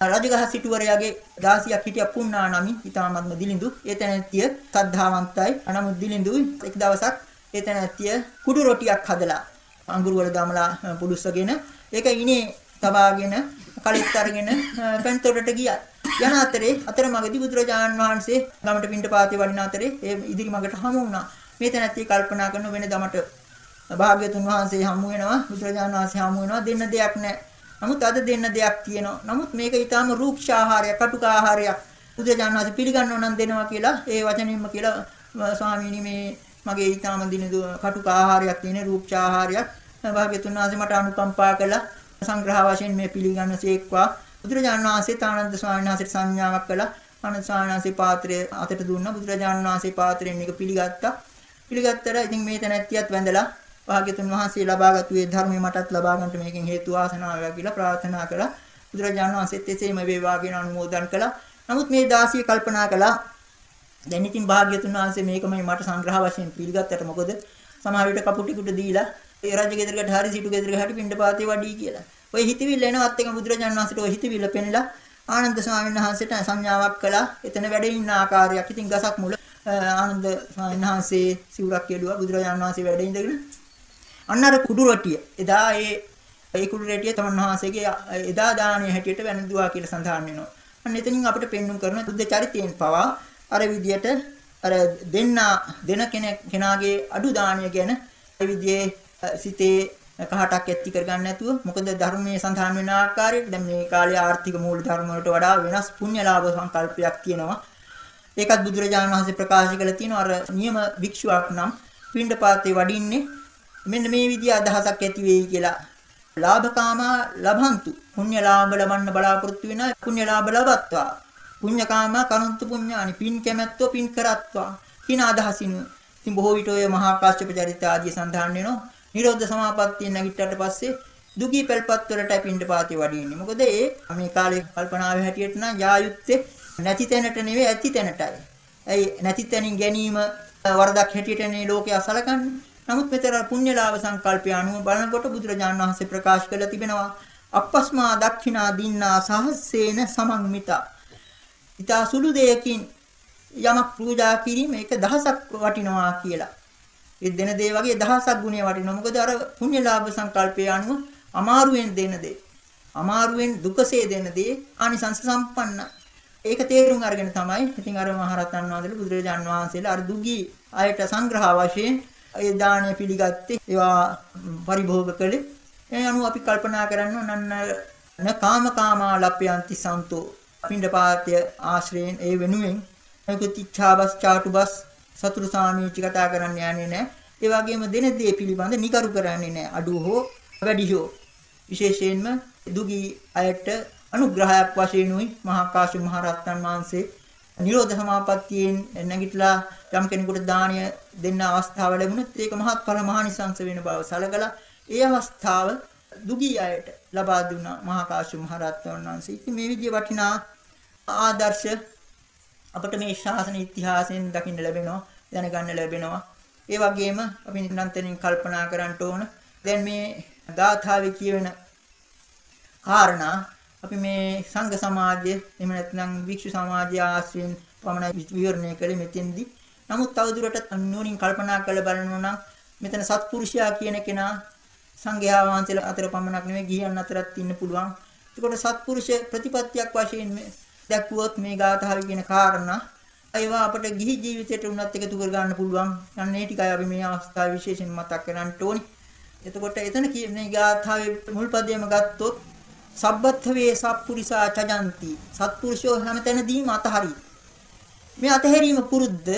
රජගහ සිටුවරයාගේ දාසියක් හිටිය පුණ්ණා නමින් ඊටාත්ම දිලිඳු ඒ තැනැත්තිය සද්ධාවන්තයි අනමුත් දිලිඳුයි එක් දවසක් ඒ තැනැත්තිය කුඩු රොටියක් හදලා අඟුරු වල දමලා පුඩුස්සගෙන ඒක ඉනේ තබාගෙන කලිත් අරගෙන පෙන්තොටට ගියා. යන අතරේ අතරමඟදී බුදුරජාණන් වහන්සේ ගමට පින්ට පාතේ වඩින අතරේ ඒ ඉදිරි මඟට හමු වුණා. මේ තැනැත්තිය කල්පනා කරන වෙන දමට භාග්‍යතුන් වහන්සේ හමු වෙනවා බුදුරජාණන් වහන්සේ හමු වෙනවා දෙන්න දෙයක් නැහැ. නමුත් අද දෙන්න දෙයක් තියෙනවා. නමුත් මේක ඊටාම රූක්ෂ ආහාරයක්, කටුක ආහාරයක්. බුදුරජාණන් වහන්සේ පිළිගන්නව නම් දෙනවා කියලා ඒ වචනින්ම කියලා ස්වාමීනි මේ මගේ ඊටාම දින කටුක ආහාරයක් තියෙන රූපච ආහාරයක් භාග්‍යතුන් වහන්සේ මට අනුකම්පා කළා. සංග්‍රහ වශයෙන් මේ පිළිගන්නසේක්වා බුදුරජාණන් වහන්සේ තානන්ද ස්වාමීන් වහන්සේට සංඥාවක් කළා. ආනන්ද ස්වාමීන් වහන්සේ පාත්‍රය අතට දුන්නා. බුදුරජාණන් වහන්සේ පාත්‍රයෙන් එක පිළිගත්තා. පිළිගත්තට ඉතින් මේ තැනැත්තියත් වැඳලා භාග්‍යතුන් වහන්සේ ලබාගත් මේ ධර්මය මටත් ලබා ගන්නට මේකෙන් හේතු වාසනාව වේවා කියලා ප්‍රාර්ථනා කළා. බුදුරජාණන් වහන්සේත් එසේම වේවා කියන අනුමෝදන් කළා. නමුත් මේ දාසිය කල්පනා කළා දැන් ඉතින් භාග්‍යතුන් වහන්සේ මේකමයි මට සංග්‍රහ වශයෙන් පිළිගත්තට මොකද? සමහර විට කපුටි කුට දීලා ඒ රජ ගෙදරකට හරි සිටු ගෙදරකට හරි පින්ඩපාතේ වඩී කියලා. ඔය හිතවිල්ල එනවත් එක බුදුරජාණන් වහන්සේට ඔය හිතවිල්ල පෙන්නලා ආනන්ද ස්වාමීන් වහන්සේට සංඥාවක් කළා. එතන වැඩ ඉන්න ආකාරයක්. ඉතින් ගසක් මුල ආනන්ද ස්වාමීන් වහන්සේ සිවුරක් කියලුවා බුදුරජාණන් වහන්සේ වැඩ ඉඳගෙන. අන්න අර කුඩු රොටිය. එදා ඒ ඒ කුඩු රොටිය තමන් වහන්සේගේ එදා දාණය හැටියට වැළඳුවා කියලා සඳහන් වෙනවා. අන්න එතනින් අපිට පෙන්눔 කරන බුද්ධ චරිතයෙන් පවා අර විදියට අර දෙන්න දෙන කෙනෙක් කෙනාගේ අඩු දාණය ගැන ඒ විදිහේ සිතේ කහටක් ඇති කරගන්න නැතුව මොකද ධර්මයේ සඳහන් වෙන ආකාරයට දැන් මේ කාලේ ආර්ථික මූල ධර්ම වලට වඩා වෙනස් පුණ්‍ය ලාභ සංකල්පයක් තියෙනවා. ඒකත් බුදුරජාණන් වහන්සේ ප්‍රකාශ කළ තියෙනවා අර නියම භික්ෂුවක් නම් පින්ඩපාතේ වඩින්නේ මෙන්න මේ විදිහ අදහසක් ඇති වෙයි කියලා. ලාභකාමා ලබන්තු පුණ්‍ය ලාභ ලබන්න බලාපොරොත්තු වෙන පුණ්‍ය ලාභ ලබත්වා. පුඤ්ඤකාමා කරුන්තු පුඤ්ඤානි. පින් කැමැත්තෝ පින් කරත්වා. කියන අදහසින් ඉතින් බොහෝ විට ඔය මහා කාශ්‍යප චරිත ආදී සඳහන් වෙනවා. නිරෝධ සමාපත්තිය නැගිට්ටට පස්සේ දුගී පෙල්පත් වලට පින්ඩ පාති වඩින්නේ. මොකද ඒ මේ කාලේ කල්පනාවේ හැටියට නම් යායුත්තේ නැති තැනට නෙවෙයි ඇති තැනටයි. ඇයි නැති තැනින් ගැනීම වරදක් හැටියට නේ ලෝකයා සලකන්නේ? නමුත් මෙතර පුණ්‍යලාභ සංකල්පය අනුව බලනකොට බුදුරජාණන් වහන්සේ ප්‍රකාශ කළ තිබෙනවා අපස්මා දක්ෂිනා දින්නා සහස්සේන සමන්විතා ඊට සුළු දෙයකින් යමක් පූජා කිරීම ඒක දහසක් වටිනවා කියලා. ඒ දෙන දේ වගේ දහසක් ගුණය වටිනවා. මොකද අර පුණ්‍යලාභ සංකල්පය අනුව අමාරුවෙන් දෙන දේ. අමාරුවෙන් දුකසේ දෙන දේ ආනිසංස සම්පන්න. ඒක තේරුම් අරගෙන තමයි ඉතින් අර මහරහතන් වහන්සේලා බුදුරජාන් වහන්සේලා අර දුගී අයට සංග්‍රහ වශයෙන් ඒ දාණය පිළිගත්තේ ඒවා පරිභෝග කළේ. ඒ අනුව අපි කල්පනා කරන්න නන්න න කාම කාමා ලප්පයන්ති සන්තෝ පින්ඩපාතය ආශ්‍රයෙන් ඒ වෙනුවෙන් නිකුත් ඉච්ඡාබස් චාටුබස් සතුරු සාමීචි කතා කරන්න යන්නේ නැහැ. ඒ වගේම දෙන දේ පිළිබඳ නිකරු කරන්නේ නැහැ. අඩු හෝ වැඩි හෝ විශේෂයෙන්ම දුගී අයට අනුග්‍රහයක් වශයෙන් උයි මහා කාශ්‍යප මහ රහතන් වහන්සේ නිරෝධ සමාපත්තියෙන් නැගිටලා යම් කෙනෙකුට දානය දෙන්න අවස්ථාව ලැබුණොත් ඒක මහත්ඵල මහානිසංස වෙන බව සලකලා ඒ අවස්ථාව දුගී අයට ලබා දුන්නා මහා කාශ්‍යප මහ රහතන් වහන්සේ. ඉතින් මේ විදිහ වටිනා ආදර්ශ අපිට මේ ශාසන ඉතිහාසයෙන් දකින්න ලැබෙනවා දැනගන්න ලැබෙනවා. ඒ වගේම අපි නිරන්තරයෙන් කල්පනා කරන්න ඕන. දැන් මේ ගාථාවේ කියවෙන කාරණා අපි මේ සංඝ සමාජය එහෙම නැත්නම් වික්ෂු සමාජය ආශ්‍රයෙන් පමණයි විවරණය කළේ මෙතෙන්දී. නමුත් තවදුරටත් නුවණින් කල්පනා කරලා බලනවා නම් මෙතන සත්පුරුෂයා කියන කෙනා සංඝයා වහන්සේලා අතර පමණක් නෙවෙයි ගිහියන් අතරත් ඉන්න පුළුවන්. ඒකට සත්පුරුෂ ප්‍රතිපත්තියක් වශයෙන් දැක්වුවොත් මේ ගාථාවේ කියන කාරණා ඒවා අපට ගිහි ජීවිතයට උනත් එකතු කර ගන්න පුළුවන්. අන්න ඒ ටිකයි අපි මේ අවස්ථාවේ විශේෂයෙන් මතක් කරගන්න ඕනේ. එතකොට එතන කියන්නේ ගාථාවේ මුල් පදයේම ගත්තොත් සබ්බත්ථවේ සප්පුරිසා චජಂತಿ සත්පුරුෂෝ හැමතැනදීම අතහරි. මේ අතහැරීම පුරුද්ද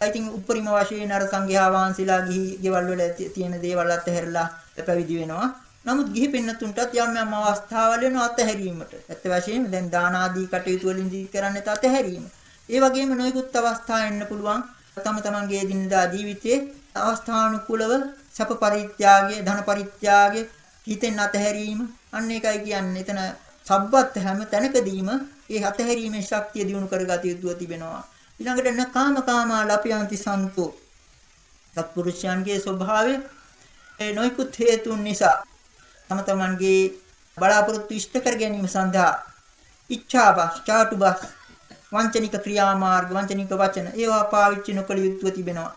ඉතින් උපරිම වශයෙන් අර සංඝයා වහන්සේලා ගිහි ගෙවල් වල තියෙන දේවල් අතහැරලා පැවිදි වෙනවා. නමුත් ගිහි පින්නතුන්ටත් යම් යම් අවස්ථාවල වෙන අතහැරීමට. ඇත්ත වශයෙන්ම දැන් දාන ආදී කටයුතු වලින් දී කරන්නේ අතහැරීම. ඒ වගේම නොයෙකුත් අවස්ථා එන්න පුළුවන් තම තමන්ගේ දිනදා ජීවිතයේ අවස්ථානුකූලව සැප පරිත්‍යාගය, ධන පරිත්‍යාගය, හිතෙන් අතහැරීම අන්න ඒකයි කියන්නේ. එතන සබ්බත් හැම තැනකදීම ඒ අතහැරීමේ ශක්තිය දිනු කරගත යුතුව තිබෙනවා. ඊළඟට නකාම කාමා ලප්‍යන්ති සන්තෝ. සත්පුරුෂයන්ගේ ස්වභාවය ඒ නොයෙකුත් හේතුන් නිසා තම තමන්ගේ බලාපොරොත්තු ඉෂ්ට කර ගැනීම සඳහා ඉච්ඡාබස් චාටුබස් වංචනික ක්‍රියාමාර්ග වංචනික වචන ඒවා පාවිච්චි නොකළ යුතුව තිබෙනවා.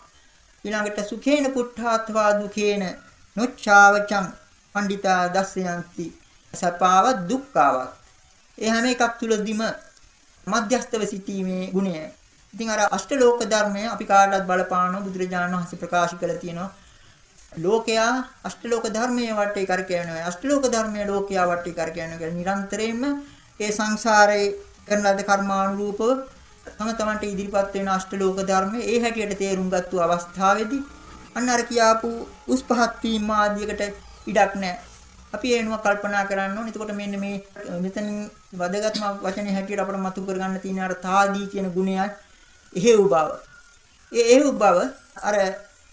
ඊළඟට සුඛේන පුට්ඨාත්වා දුකේන නොච්ඡාවචං පණ්ඩිතා දස්සයන්ති සපාව දුක්ඛාවත්. ඒ හැම එකක් තුලදීම මධ්‍යස්තව සිටීමේ ගුණය. ඉතින් අර අෂ්ටලෝක ධර්මය අපි කාටවත් බලපානෝ බුදුරජාණන් වහන්සේ ප්‍රකාශ කළ තියෙනවා. ලෝකයා අෂ්ටලෝක ධර්මයේ වටේ කරකැවෙනවා. අෂ්ටලෝක ධර්මයේ ලෝකයා වටේ කරකැවෙනවා කියලා නිරන්තරයෙන්ම ඒ සංසාරේ කරන ලද කර්මානුරූපව තම තමන්ට ඉදිරිපත් වෙන අෂ්ටලෝක ධර්මයේ ඒ හැටියට තේරුම් ගත්තු අවස්ථාවේදී අන්න අර කියාපු උස් පහත් වීම ආදියකට ඉඩක් නැහැ. අපි ඒනුව කල්පනා කරන්න ඕනේ. එතකොට මෙන්න මේ මෙතනින් වදගත්ම වචනේ හැටියට අපිට මතු කරගන්න තියෙන අර තාදී කියන ගුණයයි එහෙව් බව. ඒ එහෙව් බව අර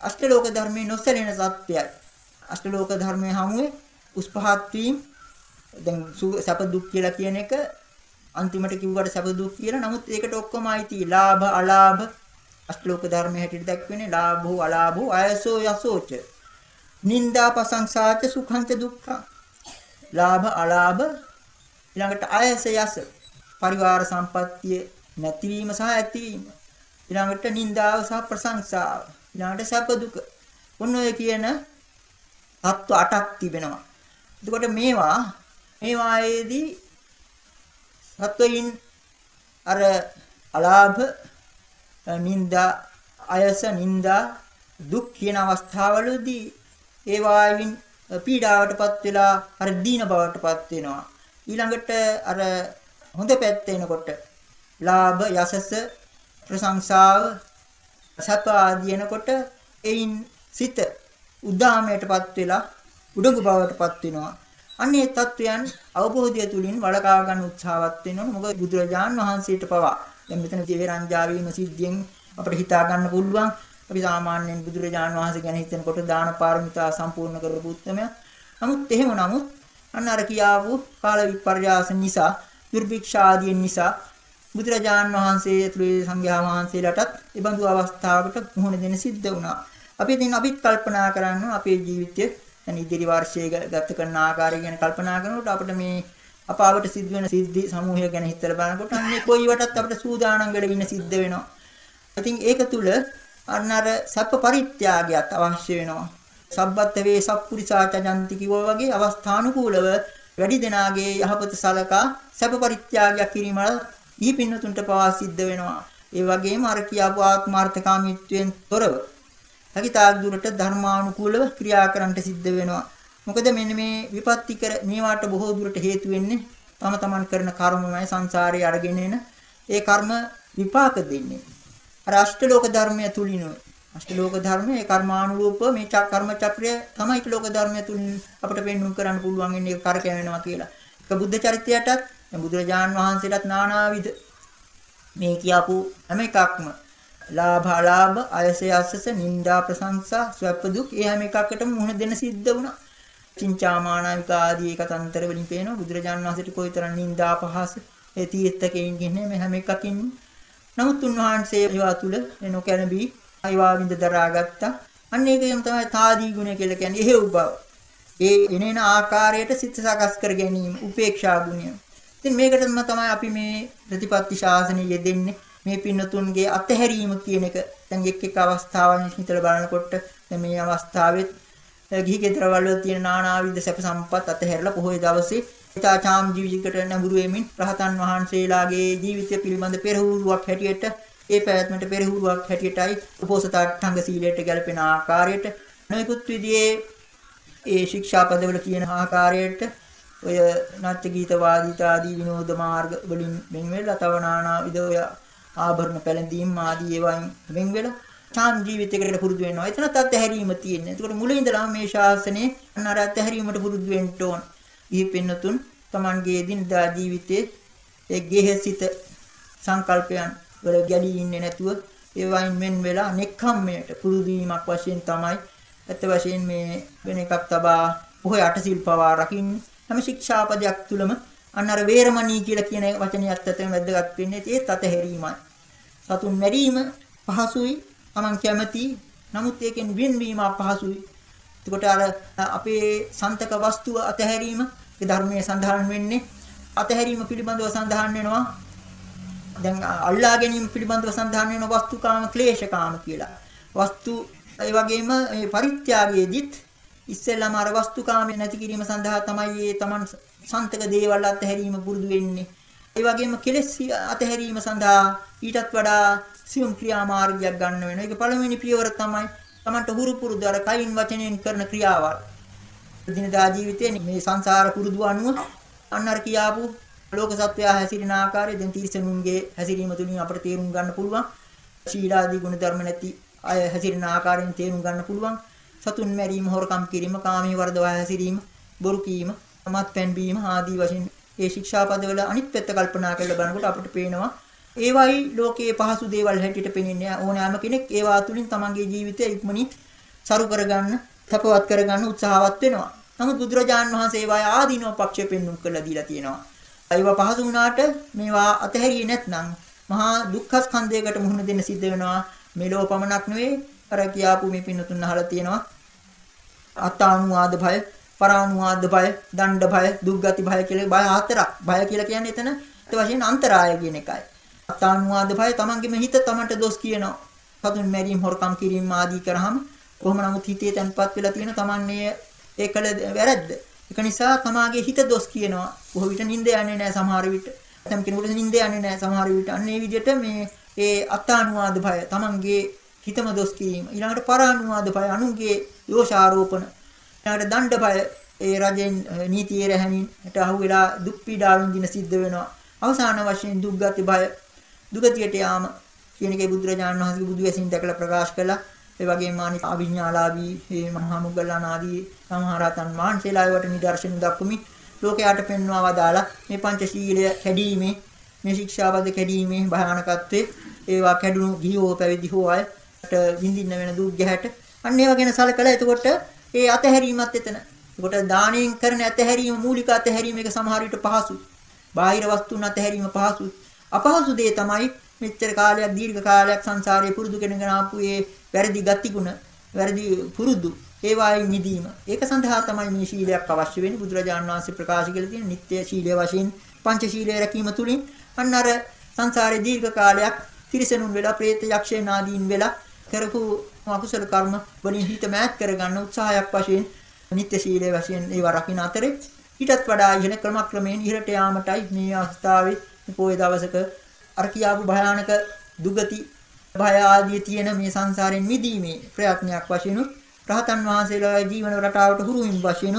අෂ්ටලෝක ධර්මයේ නොසැලෙන සත්‍යයයි. අෂ්ටලෝක ධර්මයේ හැමුවේ උස් පහත් වීම දැන් සැප දුක් කියලා කියන එක අන්තිමට කිව්වට සැප දුක් කියලා. නමුත් ඒකට ඔක්කොම අයිති ලාභ අලාභ අෂ්ටලෝක ධර්මයේ හැටියට දැක්වෙන්නේ ලාභෝ අලාභෝ අයසෝ යසෝච. නින්දා ප්‍රශංසාච සුඛංච දුක්ඛං. ලාභ අලාභ ඊළඟට අයස යස පරිවාර සම්පත්තිය නැතිවීම සහ ඇතිවීම. ඊළඟට නින්දාව සහ ප්‍රශංසාව. ඊළඟට සැප දුක. ඔන්න ඔය කියන තත්ත්ව 8ක් තිබෙනවා. එතකොට මේවා මේවායේදී සත්වයින් අර අලාභ නිന്ദා අයස නිന്ദා දුක් කියන අවස්ථාවවලදී ඒ වායින් පීඩාවටපත් වෙලා අර දීන බවටපත් වෙනවා ඊළඟට අර හොඳ පැත්ත එනකොට ලාභ යසස ප්‍රශංසාව සත්ව ආදී එනකොට එයින් සිත උදාමයටපත් වෙලා උඩඟු බවටපත් වෙනවා අන්නේ தත්වයන් අවබෝධය තුලින් වළකා ගන්න උත්සාහවත් වෙන්න ඕන. මොකද බුදුරජාන් වහන්සේට පවා දැන් මෙතන ජීවරංජා වීම සිද්ධියෙන් අපිට හිතා ගන්න පුළුවන්. අපි සාමාන්‍යයෙන් බුදුරජාන් වහන්සේ ගැන හිතනකොට දාන පාරමිතා සම්පූර්ණ කරපු උත්මය. නමුත් එහෙම නමුත් අන්න අර කියාවු කාල විපර්යාස නිසා දුර්භික්ෂාදීන් නිසා බුදුරජාන් වහන්සේ ඇතුළේ සංඝයා වහන්සේලාටත් ඒ බඳු අවස්ථාවකට මුහුණ දෙන්න සිද්ධ වුණා. අපි ඉතින් අපිත් කල්පනා කරන්න අපේ ජීවිතයේ දැන් ඉදිරි වර්ෂයේ ගත කරන ආකාරය ගැන කල්පනා කරනකොට අපිට මේ අපාවට සිද්ධ වෙන සිද්ධි සමූහය ගැන හිතලා බලනකොට අන්නේ කොයි වටත් අපිට සූදානම් වෙලා ඉන්න සිද්ධ වෙනවා. ඉතින් ඒක තුල අන්න අර සප්ප පරිත්‍යාගයත් අවශ්‍ය වෙනවා. සබ්බත් වේ සප්පුරිසාච ජන්ති කිව්වා වගේ අවස්ථානුකූලව වැඩි දෙනාගේ යහපත සලකා සැප පරිත්‍යාගයක් කිරීම ඊපින්නතුන්ට පවා සිද්ධ වෙනවා. ඒ වගේම අර කියාපු ආත්මාර්ථකාමීත්වයෙන් තොරව හැකිතාක් දුරට ධර්මානුකූලව ක්‍රියා කරන්නට සිද්ධ වෙනවා. මොකද මෙන්න මේ විපත්ති කර මේවාට බොහෝ දුරට හේතු වෙන්නේ තම තමන් කරන කර්මමයි සංසාරේ අරගෙන එන ඒ කර්ම විපාක දෙන්නේ. අර අෂ්ටලෝක ධර්මය තුලිනුයි. අෂ්ටලෝක ධර්මයේ කර්මානුරූප මේ කර්ම චක්‍රය තමයි ලෝක ධර්මය තුලින් අපිට පෙන්වන්න කරන්න පුළුවන් වෙන්නේ කරකැවෙනවා කියලා. ඒක බුද්ධ චරිතයටත් මේ බුදුරජාන් වහන්සේටත් නානාවිද මේ කියපු හැම එකක්ම. ලාභ අලාභ අයසේ අස්සස නිന്ദා ප්‍රශංසා සුවප දුක් ඒ හැම එකකටම මුහුණ දෙන්න සිද්ධ වුණා. චින්චාමානාවික ආදී කතන්තර වලින් පේනවා බුදුරජාන් වහන්සේට කොයිතරම් නිന്ദා පහස ඒ තීර්ථකෙයින් ගින්නේ මේ හැම එකකින් නමුත් උන්වහන්සේ ඒවා තුල නොකැළඹී ඒවා විඳ දරාගත්තා අන්න ඒකෙන් තමයි තාදී ගුණය කියලා කියන්නේ එහෙව් බව. ඒ එනේන ආකාරයට සිත සකස් කර ගැනීම උපේක්ෂා ගුණය. ඉතින් මේකටම තමයි අපි මේ ප්‍රතිපත්ති ශාසනය යෙදෙන්නේ. මේ පින්නතුන්ගේ අතහැරීම කියන එක දැන් එක් එක් අවස්ථාවන් හිතලා බලනකොට දැන් මේ අවස්ථාවෙත් ගිහි ගෙදරවල තියෙන නානාවිද සැප සම්පත් අතහැරලා පොහොය දවසේ ඊතාචාම් ජීවිතයකට නැඹුරු වෙමින් රහතන් වහන්සේලාගේ ජීවිතය පිළිබඳ පෙරහුරුවක් හැටියට ඒ පැවැත්මට පෙරහුරුවක් හැටියටයි උපෝසතාඨංග සීලයට ගැලපෙන ආකාරයට නොයෙකුත් විදිහේ ඒ ශික්ෂාපදවල කියන ආකාරයට ඔය නාට්‍ය ගීත වාදිත ආදී විනෝද මාර්ග වලින් මෙන් වෙලා තව නානා විද ඔය ආභරණ පැළඳීම් ආදී ඒවායින් වෙන් වෙලා ඡාම් ජීවිතයකට පුරුදු වෙනවා. එතනත් අත්හැරීම තියෙනවා. ඒකට මුලින් ඉඳලා මේ ශාසනයේ අන්නර අත්හැරීමට පුරුදු වෙන්න ඕන. ඊ පින්නතුන් Tamanගේ දිනදා ජීවිතයේ ඒ ගෙහසිත සංකල්පයන් වල ගැලී ඉන්නේ නැතුව ඒවායින් මෙන් වෙලා නෙක්ඛම්මයට පුරුදු වීමක් වශයෙන් තමයි ඇත්ත වශයෙන් මේ වෙන එකක් තබා පොහොය අටසිල් පවා රකින්න හැම ශික්ෂාපදයක් තුලම අන්න අර වේරමණී කියලා කියන වචනයත් අතර වැදගත් වෙන්නේ ඒත් අතහැරීමයි. සතුන් මැරීම පහසුයි, Taman කැමති. නමුත් ඒකෙන් වෙන්වීම අපහසුයි. එතකොට අර අපේ සන්තක වස්තුව අතහැරීම ඒ ධර්මයේ සඳහන් වෙන්නේ අතහැරීම පිළිබඳව සඳහන් වෙනවා. දැන් අල්ලා ගැනීම පිළිබඳව සඳහන් වෙන වස්තුකාම ක්ලේශකාම කියලා. වස්තු ඒ වගේම මේ පරිත්‍යාගයේදීත් ඉස්සෙල්ලාම අර වස්තුකාමයේ නැති කිරීම සඳහා තමයි මේ Taman සන්තක දේවල් අතහැරීම පුරුදු වෙන්නේ. ඒ වගේම කෙලෙස් අතහැරීම සඳහා ඊටත් වඩා සියුම් ක්‍රියා මාර්ගයක් ගන්න වෙනවා. ඒක පළවෙනි පියවර තමයි තමන්ට හුරු පුරුදු අර කයින් වචනෙන් කරන ක්‍රියාවල්. දිනදා ජීවිතයේ මේ සංසාර පුරුදු අනුව අන්නර කියාපු ලෝක සත්වයා හැසිරෙන ආකාරය දැන් තීර්සනුන්ගේ හැසිරීම තුලින් අපට තේරුම් ගන්න පුළුවන්. ශීලාදී ගුණ ධර්ම නැති අය හැසිරෙන ආකාරයෙන් තේරුම් ගන්න පුළුවන්. සතුන් මැරීම, හොරකම් කිරීම, කාමී වර්ධවා හැසිරීම, බොරු කීම, මත්පැන් බීම ආදී වශයෙන් ඒ ශික්ෂාපදවල අනිත් පැත්ත කල්පනා කරලා බලනකොට අපිට පේනවා ඒවයි ලෝකයේ පහසු දේවල් හැටියට පෙනෙන්නේ ඕනෑම කෙනෙක් ඒවා තුලින් තමන්ගේ ජීවිතය ඉක්මනින් සරු කරගන්න, තපවත් කරගන්න උත්සාහවත් වෙනවා. නමුත් බුදුරජාන් වහන්සේ ඒවා ආදීනව පක්ෂය පෙන්눔 කරලා දීලා තියෙනවා. ඒවා පහසු වුණාට මේවා අතහැරියේ නැත්නම් මහා දුක්ඛ ස්කන්ධයකට මුහුණ දෙන්න සිද්ධ වෙනවා. මෙලෝ පමණක් නෙවෙයි අර කියාපු මේ පින්නතුන් අහලා තියෙනවා. අත්තානුවාද භය පරානුවාද භය, දණ්ඩ භය, දුක්ගති භය කියලා භය හතරක්. භය කියලා කියන්නේ එතන ඒ වශයෙන් අන්තරාය කියන එකයි. අත්තානුවාද භය තමන්ගේම හිත තමන්ට දොස් කියනවා. සතුන් මැරීම, හොරකම් කිරීම ආදී කරාම කොහොම නමුත් හිතේ තැන්පත් වෙලා තියෙන තමන්නේ ඒකල වැරද්ද. ඒක නිසා තමාගේ හිත දොස් කියනවා. බොහෝ විට නිින්ද යන්නේ නැහැ සමහර විට. නැත්නම් කෙනෙකුට නිින්ද යන්නේ නැහැ සමහර විට. අන්න ඒ විදිහට මේ ඒ අත්තානුවාද භය තමන්ගේ හිතම දොස් කිරීම. ඊළඟට පරානුවාද භය අනුන්ගේ දෝෂාරෝපණ ඊළඟට දණ්ඩ බය ඒ රජෙන් නීතියේ රැහැනින්ට අහුවෙලා දුක් පීඩා විඳින සිද්ධ වෙනවා. අවසාන වශයෙන් දුක්ගති බය දුගතියට යාම කියන එකේ බුදුරජාණන් වහන්සේ බුදු වැසින් දැකලා ප්‍රකාශ කළා. ඒ වගේම අනිත් අවිඥාලාභී මේ මහා මුගලන් ආදී සමහරතන් මාංශේලා ඒවට නිදර්ශන දක්වමින් ලෝකයට පෙන්වා වදාලා මේ පංචශීලය කැඩීමේ මේ ශික්ෂාපද කැඩීමේ භයානකත්වයේ ඒවා කැඩුණු ගිහියෝ පැවිදි හෝ අයට විඳින්න වෙන දුක් ගැහැට අන්න ඒවා ගැන සලකලා එතකොට ඒ අතහැරීමත් එතන. ඒකට දාණයෙන් කරන අතහැරීම මූලික අතහැරීම එක සමහර විට පහසුයි. බාහිර වස්තුන් අතහැරීම පහසුයි. අපහසු දේ තමයි මෙච්චර කාලයක් දීර්ඝ කාලයක් සංසාරයේ පුරුදු කෙනගෙන ආපු ඒ වැරදි ගතිගුණ, වැරදි පුරුදු ඒවායින් නිදීම. ඒක සඳහා තමයි මේ ශීලයක් අවශ්‍ය වෙන්නේ. බුදුරජාණන් වහන්සේ ප්‍රකාශ කළ තියෙන නිත්‍ය ශීලය වශයෙන් පංච ශීලය රැකීම තුලින් අන්න අර සංසාරයේ දීර්ඝ කාලයක් තිරිසනුන් වෙලා, പ്രേත යක්ෂයන් ආදීන් වෙලා කරපු අකුසල කර්ම වලින් හිත මෑත් කරගන්න උත්සාහයක් වශයෙන් නිත්‍ය ශීලයේ වශයෙන් ඒවා රකින්න අතරේ ඊටත් වඩා ඉහළ ක්‍රමක්‍රමයෙන් ඉහළට යාමටයි මේ අවස්ථාවේ පොයේ දවසක අර කියාපු භයානක දුගති භය ආදී තියෙන මේ සංසාරයෙන් මිදීමේ ප්‍රයත්නයක් වශයෙන් රහතන් වහන්සේලාගේ ජීවන රටාවට හුරු වීම වශයෙන්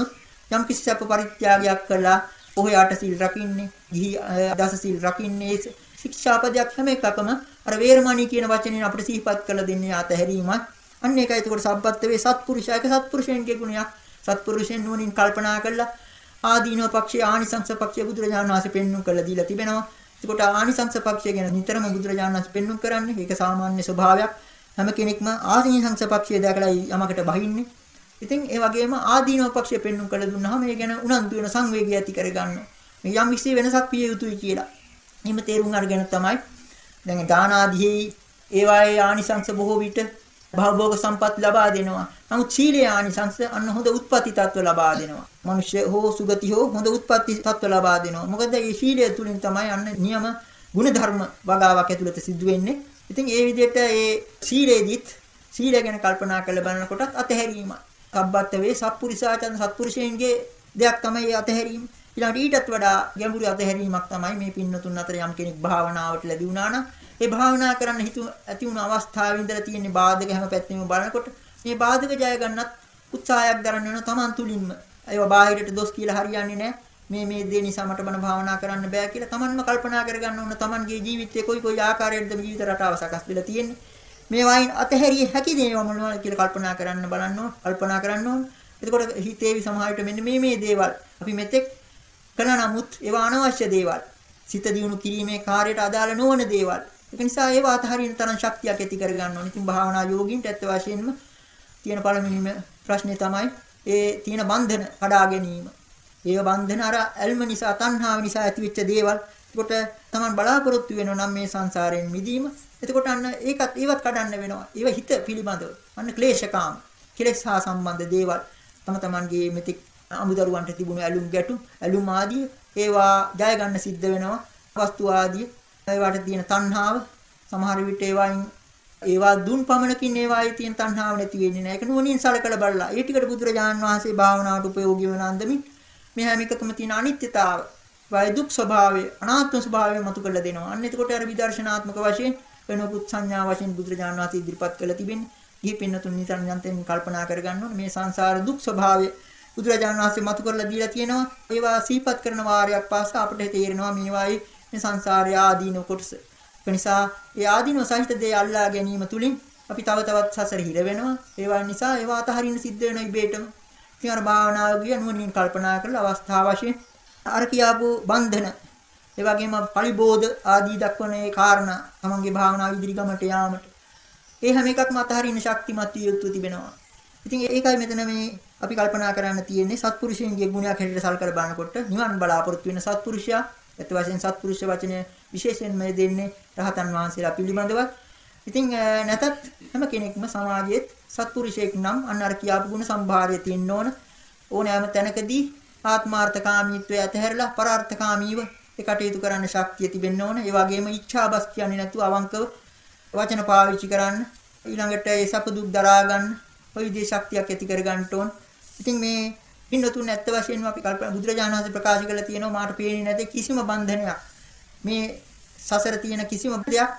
යම් කිසි සැප පරිත්‍යාගයක් කළා ඔහේ අට සීල් රකින්නේ ගිහි දස සීල් රකින්නේ ශික්ෂාපදයක් හැම එකකම අර වේරමණී කියන වචනයෙන් අපිට සිහිපත් කරලා දෙන්නේ ආතහැරීමක්. අන්න ඒකයි එතකොට සබ්බත් වේ සත්පුරුෂයක සත්පුරුෂයන්ගේ ගුණයක්. සත්පුරුෂයන් නුවණින් කල්පනා කළා ආදීනව පක්ෂයේ ආනිසංස පක්ෂය බුදුරජාණන් වහන්සේ පෙන්වු කරලා දීලා තිබෙනවා. එතකොට ආනිසංස පක්ෂය ගැන නිතරම බුදුරජාණන් වහන්සේ පෙන්වු කරන්නේ. ඒක සාමාන්‍ය ස්වභාවයක්. හැම කෙනෙක්ම ආදීනසංස පක්ෂය දැකලා යමකට බහින්නේ. ඉතින් ඒ වගේම ආදීනව පක්ෂය පෙන්වු කළ දුන්නාම මේ ගැන උනන්දු වෙන සංවේගය ඇති කරගන්නවා. මේ යම් කිසි වෙනසක් පිය යුතුයි කියලා. එහෙම තේරුම් අරගෙන තමයි දැන් දාන ආදී ඒවායේ ආනිසංස බොහෝ විට භවභෝග සම්පත් ලබා දෙනවා. නමුත් සීලේ ආනිසංස අන්න හොඳ උත්පත්ති තත්ත්ව ලබා දෙනවා. මිනිස්ය හෝ සුගති හෝ හොඳ උත්පත්ති තත්ත්ව ලබා දෙනවා. මොකද මේ සීලය තුලින් තමයි අන්න නියම ಗುಣධර්ම වගාවක් ඇතුළත සිද්ධ වෙන්නේ. ඉතින් ඒ විදිහට ඒ සීලේදිත් සීලය ගැන කල්පනා කරලා බලනකොටත් අතහැරීම. කබ්බත් වේ සත්පුරුෂාචන් සත්පුරුෂයන්ගේ දෙයක් තමයි අතහැරීම. ඊළඟට ඊටත් වඩා ගැඹුරු අධහැරීමක් තමයි මේ පින්නතුන් අතර යම් කෙනෙක් භාවනාවට ලැබි වුණා නම් ඒ භාවනා කරන්න හිතු ඇති වුණු අවස්ථාවේ ඉඳලා තියෙන බාධක හැම පැත්තෙම බලනකොට මේ බාධක ජය ගන්නත් උත්සාහයක් දරන්න වෙන තමන් තුලින්ම ඒවා බාහිරට දොස් කියලා හරියන්නේ නැහැ. මේ මේ දේ නිසා මට බන භාවනා කරන්න බෑ කියලා තමන්ම කල්පනා කරගන්න ඕන තමන්ගේ ජීවිතේ කොයි කොයි ආකාරයකටද ජීවිත රටාව සකස් වෙලා තියෙන්නේ. මේ වයින් අතහැරිය හැකි දේවල් මොනවද කියලා කල්පනා කරන්න බලන්න ඕන කල්පනා කරන්න ඕන. එතකොට හිතේවි සමහරවිට මෙන්න මේ මේ දේවල් අපි මෙතෙක් කළ නමුත් ඒවා අනවශ්‍ය දේවල්. සිත දියුණු කිරීමේ කාර්යයට අදාළ නොවන දේවල්. ඒක නිසා ඒවා අතහරින තරම් ශක්තියක් ඇති කර ගන්න ඕනේ. ඉතින් භාවනා යෝගින්ට ඇත්ත වශයෙන්ම තියෙන පළවෙනිම ප්‍රශ්නේ තමයි ඒ තියෙන බන්ධන කඩා ගැනීම. ඒ බන්ධන අර ඇල්ම නිසා තණ්හාව නිසා ඇතිවෙච්ච දේවල්. ඒකට Taman බලාපොරොත්තු වෙනවා නම් මේ සංසාරයෙන් මිදීම. එතකොට අන්න ඒකත් ඒවත් කඩන්න වෙනවා. ඒව හිත පිළිබඳව. අන්න ක්ලේශකාම. කෙලෙස් හා සම්බන්ධ දේවල් තම තමන්ගේ මෙතික් අමුදරුවන්ට තිබුණු ඇලුම් ගැටුම් ඇලුම් ආදී ඒවා ජය ගන්න සිද්ධ වෙනවා. වස්තු ආදී ඒවට තියෙන තණ්හාව සමහර විට ඒවායින් ඒවා දුන් පමණකින් ඒවායේ තියෙන තණ්හාව නැති වෙන්නේ නැහැ. ඒක නුවණින් සලකලා බලලා. ඒ ටිකට බුදුරජාන් වහන්සේ භාවනාවට උපයෝගී වන අන්දමින් මේ හැම එකකම තියෙන අනිත්‍යතාව වය දුක් ස්වභාවය අනාත්ම ස්වභාවය මතු කරලා දෙනවා. අන්න එතකොට අර විදර්ශනාත්මක වශයෙන් වෙනකුත් සංඥා වශයෙන් බුදුරජාන් වහන්සේ ඉදිරිපත් කළා තිබෙන්නේ. ගිහි පින්නතුන් නිතරම යන්තම් කල්පනා කරගන්න ඕනේ. මේ සංසාර දුක් ස්වභාවය බුදුරජාණන් වහන්සේ මතු කරලා දීලා තියෙනවා. ඒවා සිහිපත් කරන වාරයක් පාසා අපිට තේරෙනවා මේවායි මේ සංසාරය ආදීන කොටස. ඒ නිසා ඒ ආදීනව සහිත දේ අල්ලා ගැනීම තුලින් අපි තව තවත් සසර හිර වෙනවා. ඒවා නිසා ඒවා අතහරින්න සිද්ධ වෙනවා ඉබේටම. ඉතින් අර භාවනාව ගිය නුවණින් කල්පනා කරලා අවස්ථාව වශයෙන් අර කියාපු බන්ධන ඒ වගේම පරිබෝධ ආදී දක්වන ඒ කාරණා තමන්ගේ භාවනාව ඉදිරි ගමට යාමට ඒ හැම එකක්ම අතහරින්න ශක්තිමත් විය යුතු තිබෙනවා. ඉතින් ඒකයි මෙතන මේ අපි කල්පනා කරන්න තියෙන්නේ සත්පුරුෂයන්ගේ ගුණයක් හැටියට සල්කර බලනකොට නිවන් බලාපොරොත්තු වෙන සත්පුරුෂයා ඇත්ත වශයෙන් සත්පුරුෂ වචනය විශේෂයෙන්ම දෙන්නේ රහතන් වහන්සේලා පිළිබඳව. ඉතින් නැතත් හැම කෙනෙක්ම සමාජයේත් සත්පුරුෂයෙක් නම් අන්න අර කියාපු ගුණ සම්භාරය තියෙන්න ඕන. ඕනෑම තැනකදී ආත්මාර්ථකාමීත්වය ඇතහැරලා පරාර්ථකාමීව ඒ කටයුතු කරන්න ශක්තිය තිබෙන්න ඕන. ඒ වගේම ඉච්ඡාබස් කියන්නේ නැතුව අවංකව වචන පාවිච්චි කරන්න. ඊළඟට ඒ සප දුක් දරා ගන්න. ඔය විදිහේ ශක්තියක් ඇති කර ගන්න ඕන. ඉතින් මේ පින්නතුන් ඇත්ත වශයෙන්ම අපි කල්පනා බුදුරජාණන් වහන්සේ ප්‍රකාශ කළා තියෙනවා මාට පේන්නේ නැති කිසිම බන්ධනයක්. මේ සසර තියෙන කිසිම දෙයක්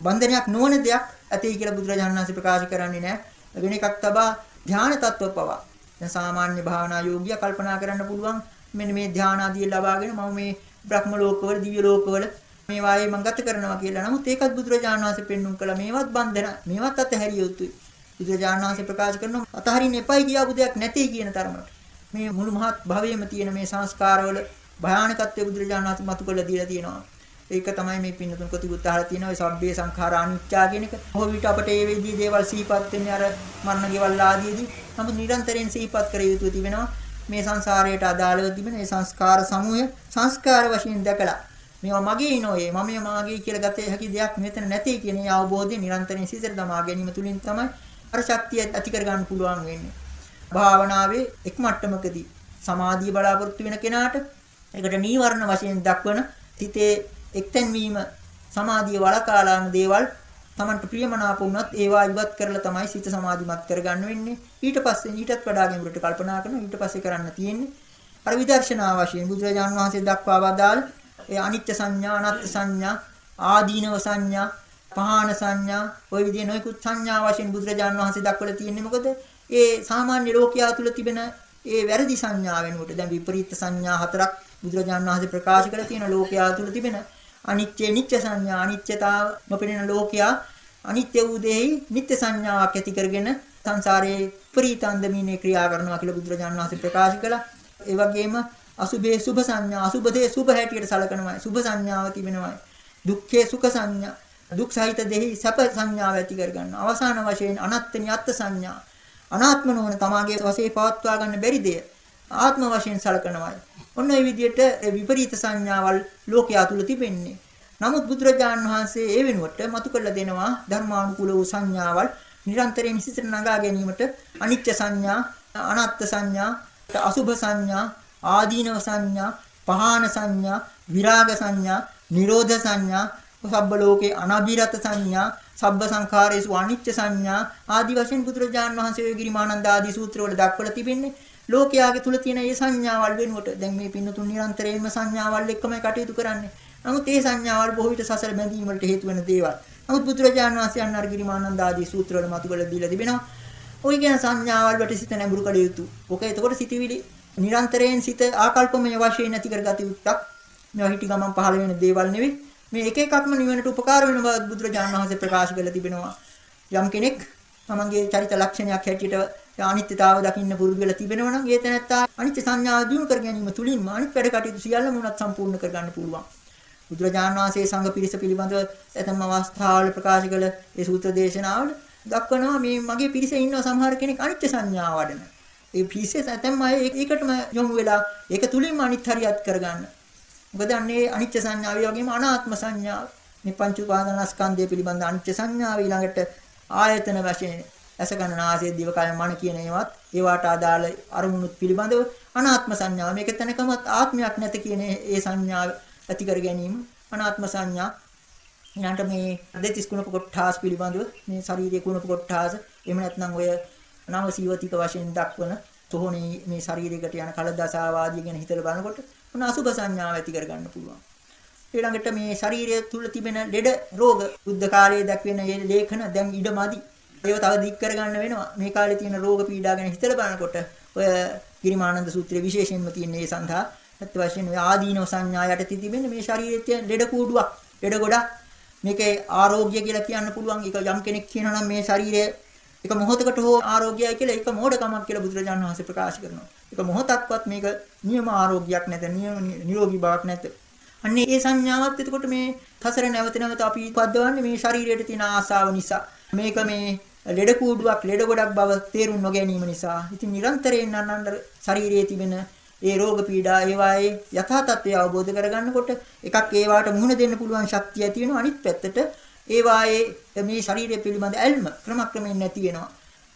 බන්ධනයක් නොවන දෙයක් ඇතේ කියලා බුදුරජාණන් වහන්සේ ප්‍රකාශ කරන්නේ නැහැ. වෙන එකක් තබා ධානය තත්ත්ව පවා. දැන් සාමාන්‍ය භාවනා යෝගියා කල්පනා කරන්න පුළුවන් මෙන්න මේ ධාන ආදී ලබාගෙන මම මේ බ්‍රහ්ම ලෝකවල දිව්‍ය ලෝකවල මේ වායේ මම ගත කරනවා කියලා. නමුත් ඒකත් බුදුරජාණන් වහන්සේ පෙන්눔 කළා මේවත් බන්ධන මේවත් අතහැරිය යුතුයි. බුදුරජාණන් වහන්සේ ප්‍රකාශ කරනවා අතහරින්න එපයි කියාපු දෙයක් නැtei කියන තරමට. මේ මුළු මහත් භවයේම තියෙන මේ සංස්කාරවල භයානකත්වය බුදුරජාණන් වහන්සේ මතු කරලා දීලා තියෙනවා. ඒක තමයි මේ පින්නතුන් කොතිබුත් අහලා තියෙනවා ඒ සබ්බේ සංඛාරා අනිච්චා කියන එක. කොහොම විට අපට ඒ වේදී දේවල් සිහිපත් වෙන්නේ අර මරණ ගෙවල් ආදීදී. නමුත් නිරන්තරයෙන් සිහිපත් කර යුතු තිබෙනවා. මේ සංසාරයට අදාළව තිබෙන මේ සංස්කාර සමූහය සංස්කාර වශයෙන් දැකලා මේවා මගේ නෝයේ මම මාගේ කියලා ගත හැකි දෙයක් මෙතන නැtei කියන අවබෝධය නිරන්තරයෙන් සිතට දමා ගැනීම තුලින් තමයි අර ශක්තිය ඇති කර ගන්න පුළුවන් වෙන්නේ. භාවනාවේ එක් මට්ටමකදී සමාධිය බලාපොරොත්තු වෙන කෙනාට ඒකට නීවරණ වශයෙන් දක්වන හිතේ එක්තෙන් වීම සමාධිය වලකාලාන දේවල් Tamanට ප්‍රියමනාප වුණත් ඒවා ඉවත් කරලා තමයි සිත සමාධිමත් කරගන්න වෙන්නේ. ඊට පස්සේ ඊටත් වඩා ගැඹුරට කල්පනා කරනවා ඊට පස්සේ කරන්න තියෙන්නේ අර විදර්ශනා වශයෙන් බුදුරජාණන් වහන්සේ දක්වා වදාළ ඒ අනිත්‍ය සංඥා, අනාත්ම සංඥා, ආදීනව සංඥා, පහාන සංඥා, ওই විදිහේ නොයෙකුත් සංඥා වශයෙන් බුදුරජාණන් වහන්සේ දක්වලා තියෙන්නේ මොකද? ඒ සාමාන්‍ය ලෝකයා තුල තිබෙන ඒ වැරදි සංඥා වෙනුවට දැන් විපරීත සංඥා හතරක් බුදුරජාණන් වහන්සේ ප්‍රකාශ කරලා තියෙන ලෝකයා තුල තිබෙන අනිත්‍ය නිත්‍ය සංඥා අනිත්‍යතාව නොපෙනෙන ලෝකයා අනිත්‍ය වූ දෙෙහි නිත්‍ය සංඥාවක් ඇති කරගෙන සංසාරයේ ප්‍රීතන්දමිනේ ක්‍රියා කරනවා කියලා බුදුරජාණන් වහන්සේ ප්‍රකාශ කළා. ඒ වගේම අසුභේ සුභ සංඥා අසුභදේ සුභ හැටියට සලකනවා. සුභ සංඥාව තිබෙනවා. දුක්ඛේ සුඛ සංඥා දුක් සහිත දෙහි සැප සංඥාව ඇති කර ගන්නවා. අවසාන වශයෙන් අනත්ත්‍ය නියත්ත සංඥා අනාත්ම නොවන තමාගේ වශයෙන් පවත්වා ගන්න බැරි දෙය ආත්ම වශයෙන් සලකනවා. ඔන්න ඔය විදිහට විපරීත සංඥාවල් ලෝකයා තුල තිබෙන්නේ. නමුත් බුදුරජාණන් වහන්සේ ඒ වෙනුවට මතු කරලා දෙනවා ධර්මානුකූල වූ සංඥාවල් නිරන්තරයෙන් සිසිර නගා ගැනීමට අනිත්‍ය සංඥා, අනාත්ම සංඥා, අසුභ සංඥා, ආදීනව සංඥා, පහාන සංඥා, විරාග සංඥා, නිරෝධ සංඥා, සබ්බ ලෝකේ අනබිරත සංඥා, සබ්බ සංඛාරේසු අනිත්‍ය සංඥා ආදී වශයෙන් බුදුරජාණන් වහන්සේ ගිරිමානන්ද ආදී සූත්‍රවල දක්වලා තිබෙන්නේ ලෝකයාගේ තුල තියෙන මේ සංඥාවල් වෙනුවට දැන් මේ පින්නතුන් නිරන්තරයෙන්ම සංඥාවල් එක්කමයි කටයුතු කරන්නේ. නමුත් මේ සංඥාවල් බොහෝ විට සසර බැඳීම වලට හේතු වෙන දේවල්. නමුත් බුදුරජාණන් වහන්සේ අන්නර ගිරිමානන්ද ආදී සූත්‍රවල මතුකල දීලා තිබෙනවා. ওই කියන සංඥාවල් වලට සිත නැඹුරු කළ යුතු. ඔක එතකොට සිතවිලි නිරන්තරයෙන් සිත ආකල්පමය වශයෙන් නැති කරගත යුත්තක්. මේවා හිටි ගමන් පහළ වෙන දේවල් නෙවෙයි. මේ එක එකක්ම නිවනට උපකාර වෙන බව බුදුරජාණන් වහන්සේ ප්‍රකාශ කරලා තිබෙනවා. යම් කෙනෙක් තමන්ගේ චරිත ලක්ෂණයක් හැටියට අනිත්‍යතාව දකින්න පුරුදු වෙලා තිබෙනවා නම් ඒ තැනත්තා අනිත්‍ය සංඥාව දිනු කර ගැනීම තුලින්ම අනිත් වැඩ කටයුතු සියල්ලම උනත් සම්පූර්ණ කර ගන්න පුළුවන්. බුදුරජාණන් වහන්සේ සංඝ පිරිස පිළිබඳව ඇතම් අවස්ථාවල ප්‍රකාශ කළ ඒ සූත්‍ර දේශනාවල දක්වනවා මේ මගේ පිරිසේ ඉන්න සමහර කෙනෙක් අනිත්‍ය සංඥාව වඩන. ඒ පිරිසේ ඇතම් අය ඒකටම යොමු වෙලා ඒක තුලින්ම අනිත් හරියත් කරගන්න. මොකද අන්නේ අනිත්‍ය සංඥාව වගේම අනාත්ම සංඥාව? මේ පංච උපාදානස්කන්ධය පිළිබඳ අනිත්‍ය සංඥාව ඊළඟට ආයතන වශයෙන් ඇස කන නාසය දිව කය මන කියන ඒවත් ඒවට අදාළ අරමුණුත් පිළිබඳව අනාත්ම සංඥාව. මේක තැනකමත් ආත්මයක් නැත කියන ඒ සංඥාව ඇති කර ගැනීම අනාත්ම සංඥා. ඊළඟට මේ දෙතිස් කුණප කොට්ඨාස් පිළිබඳව මේ ශාරීරික කුණප කොට්ඨාස් එහෙම නැත්නම් ඔය නව සීවතික වශයෙන් දක්වන තොහොනේ මේ ශරීරයකට යන කලදසාවාදී ගැන හිතලා බලනකොට මොන අසුභ සංඥාව ඇති කර ගන්න පුළුවන්. ඊළඟට මේ ශරීරය තුල තිබෙන ලෙඩ රෝග බුද්ධ කාලයේ දක්වන මේ ලේඛන දැන් ඉඩමදි. ඒව තව දික් කරගන්න වෙනවා. මේ කාලේ තියෙන රෝග පීඩා ගැන හිතලා බලනකොට ඔය ගිරිමානන්ද සූත්‍රයේ විශේෂයෙන්ම තියෙන ඒ සඳහා අත් වශයෙන් ඔය ආදීනව සංඥා යටතේ තිබෙන මේ ශරීරයේ තියෙන ලෙඩ කූඩුවක් ලෙඩ ගොඩක්. මේකේ ආරෝග්‍ය කියලා කියන්න පුළුවන්. ඒක යම් කෙනෙක් කියනවා නම් මේ ශරීරය එක මොහොතකට හෝ ආරෝග්‍යයි කියලා ඒක මෝඩකමක් කියලා බුදුරජාණන් වහන්සේ ප්‍රකාශ කරනවා. ඒක මොහොතක්වත් මේක නියම ආරෝග්‍යයක් නැත නියම නිරෝගී බවක් නැත. අන්නේ ඒ සංඥාවත් එතකොට මේ සසර නැවත නැවත අපි පද්දවන්නේ මේ ශරීරයට තියෙන ආසාව නිසා. මේක මේ ලෙඩ කූඩුවක් ලෙඩ ගොඩක් බව තේරුම් නොගැනීම නිසා. ඉතින් නිරන්තරයෙන් අනන්තර ශරීරයේ තිබෙන ඒ රෝග පීඩා ඒවායේ යථා තත්ත්වය අවබෝධ කරගන්නකොට එකක් ඒවාට මුහුණ දෙන්න පුළුවන් ශක්තිය ඇති වෙනවා අනිත් පැත්තට ඒවායේ මේ ශරීරය පිළිබඳ ඇල්ම ක්‍රමක්‍රමයෙන් නැති වෙනවා.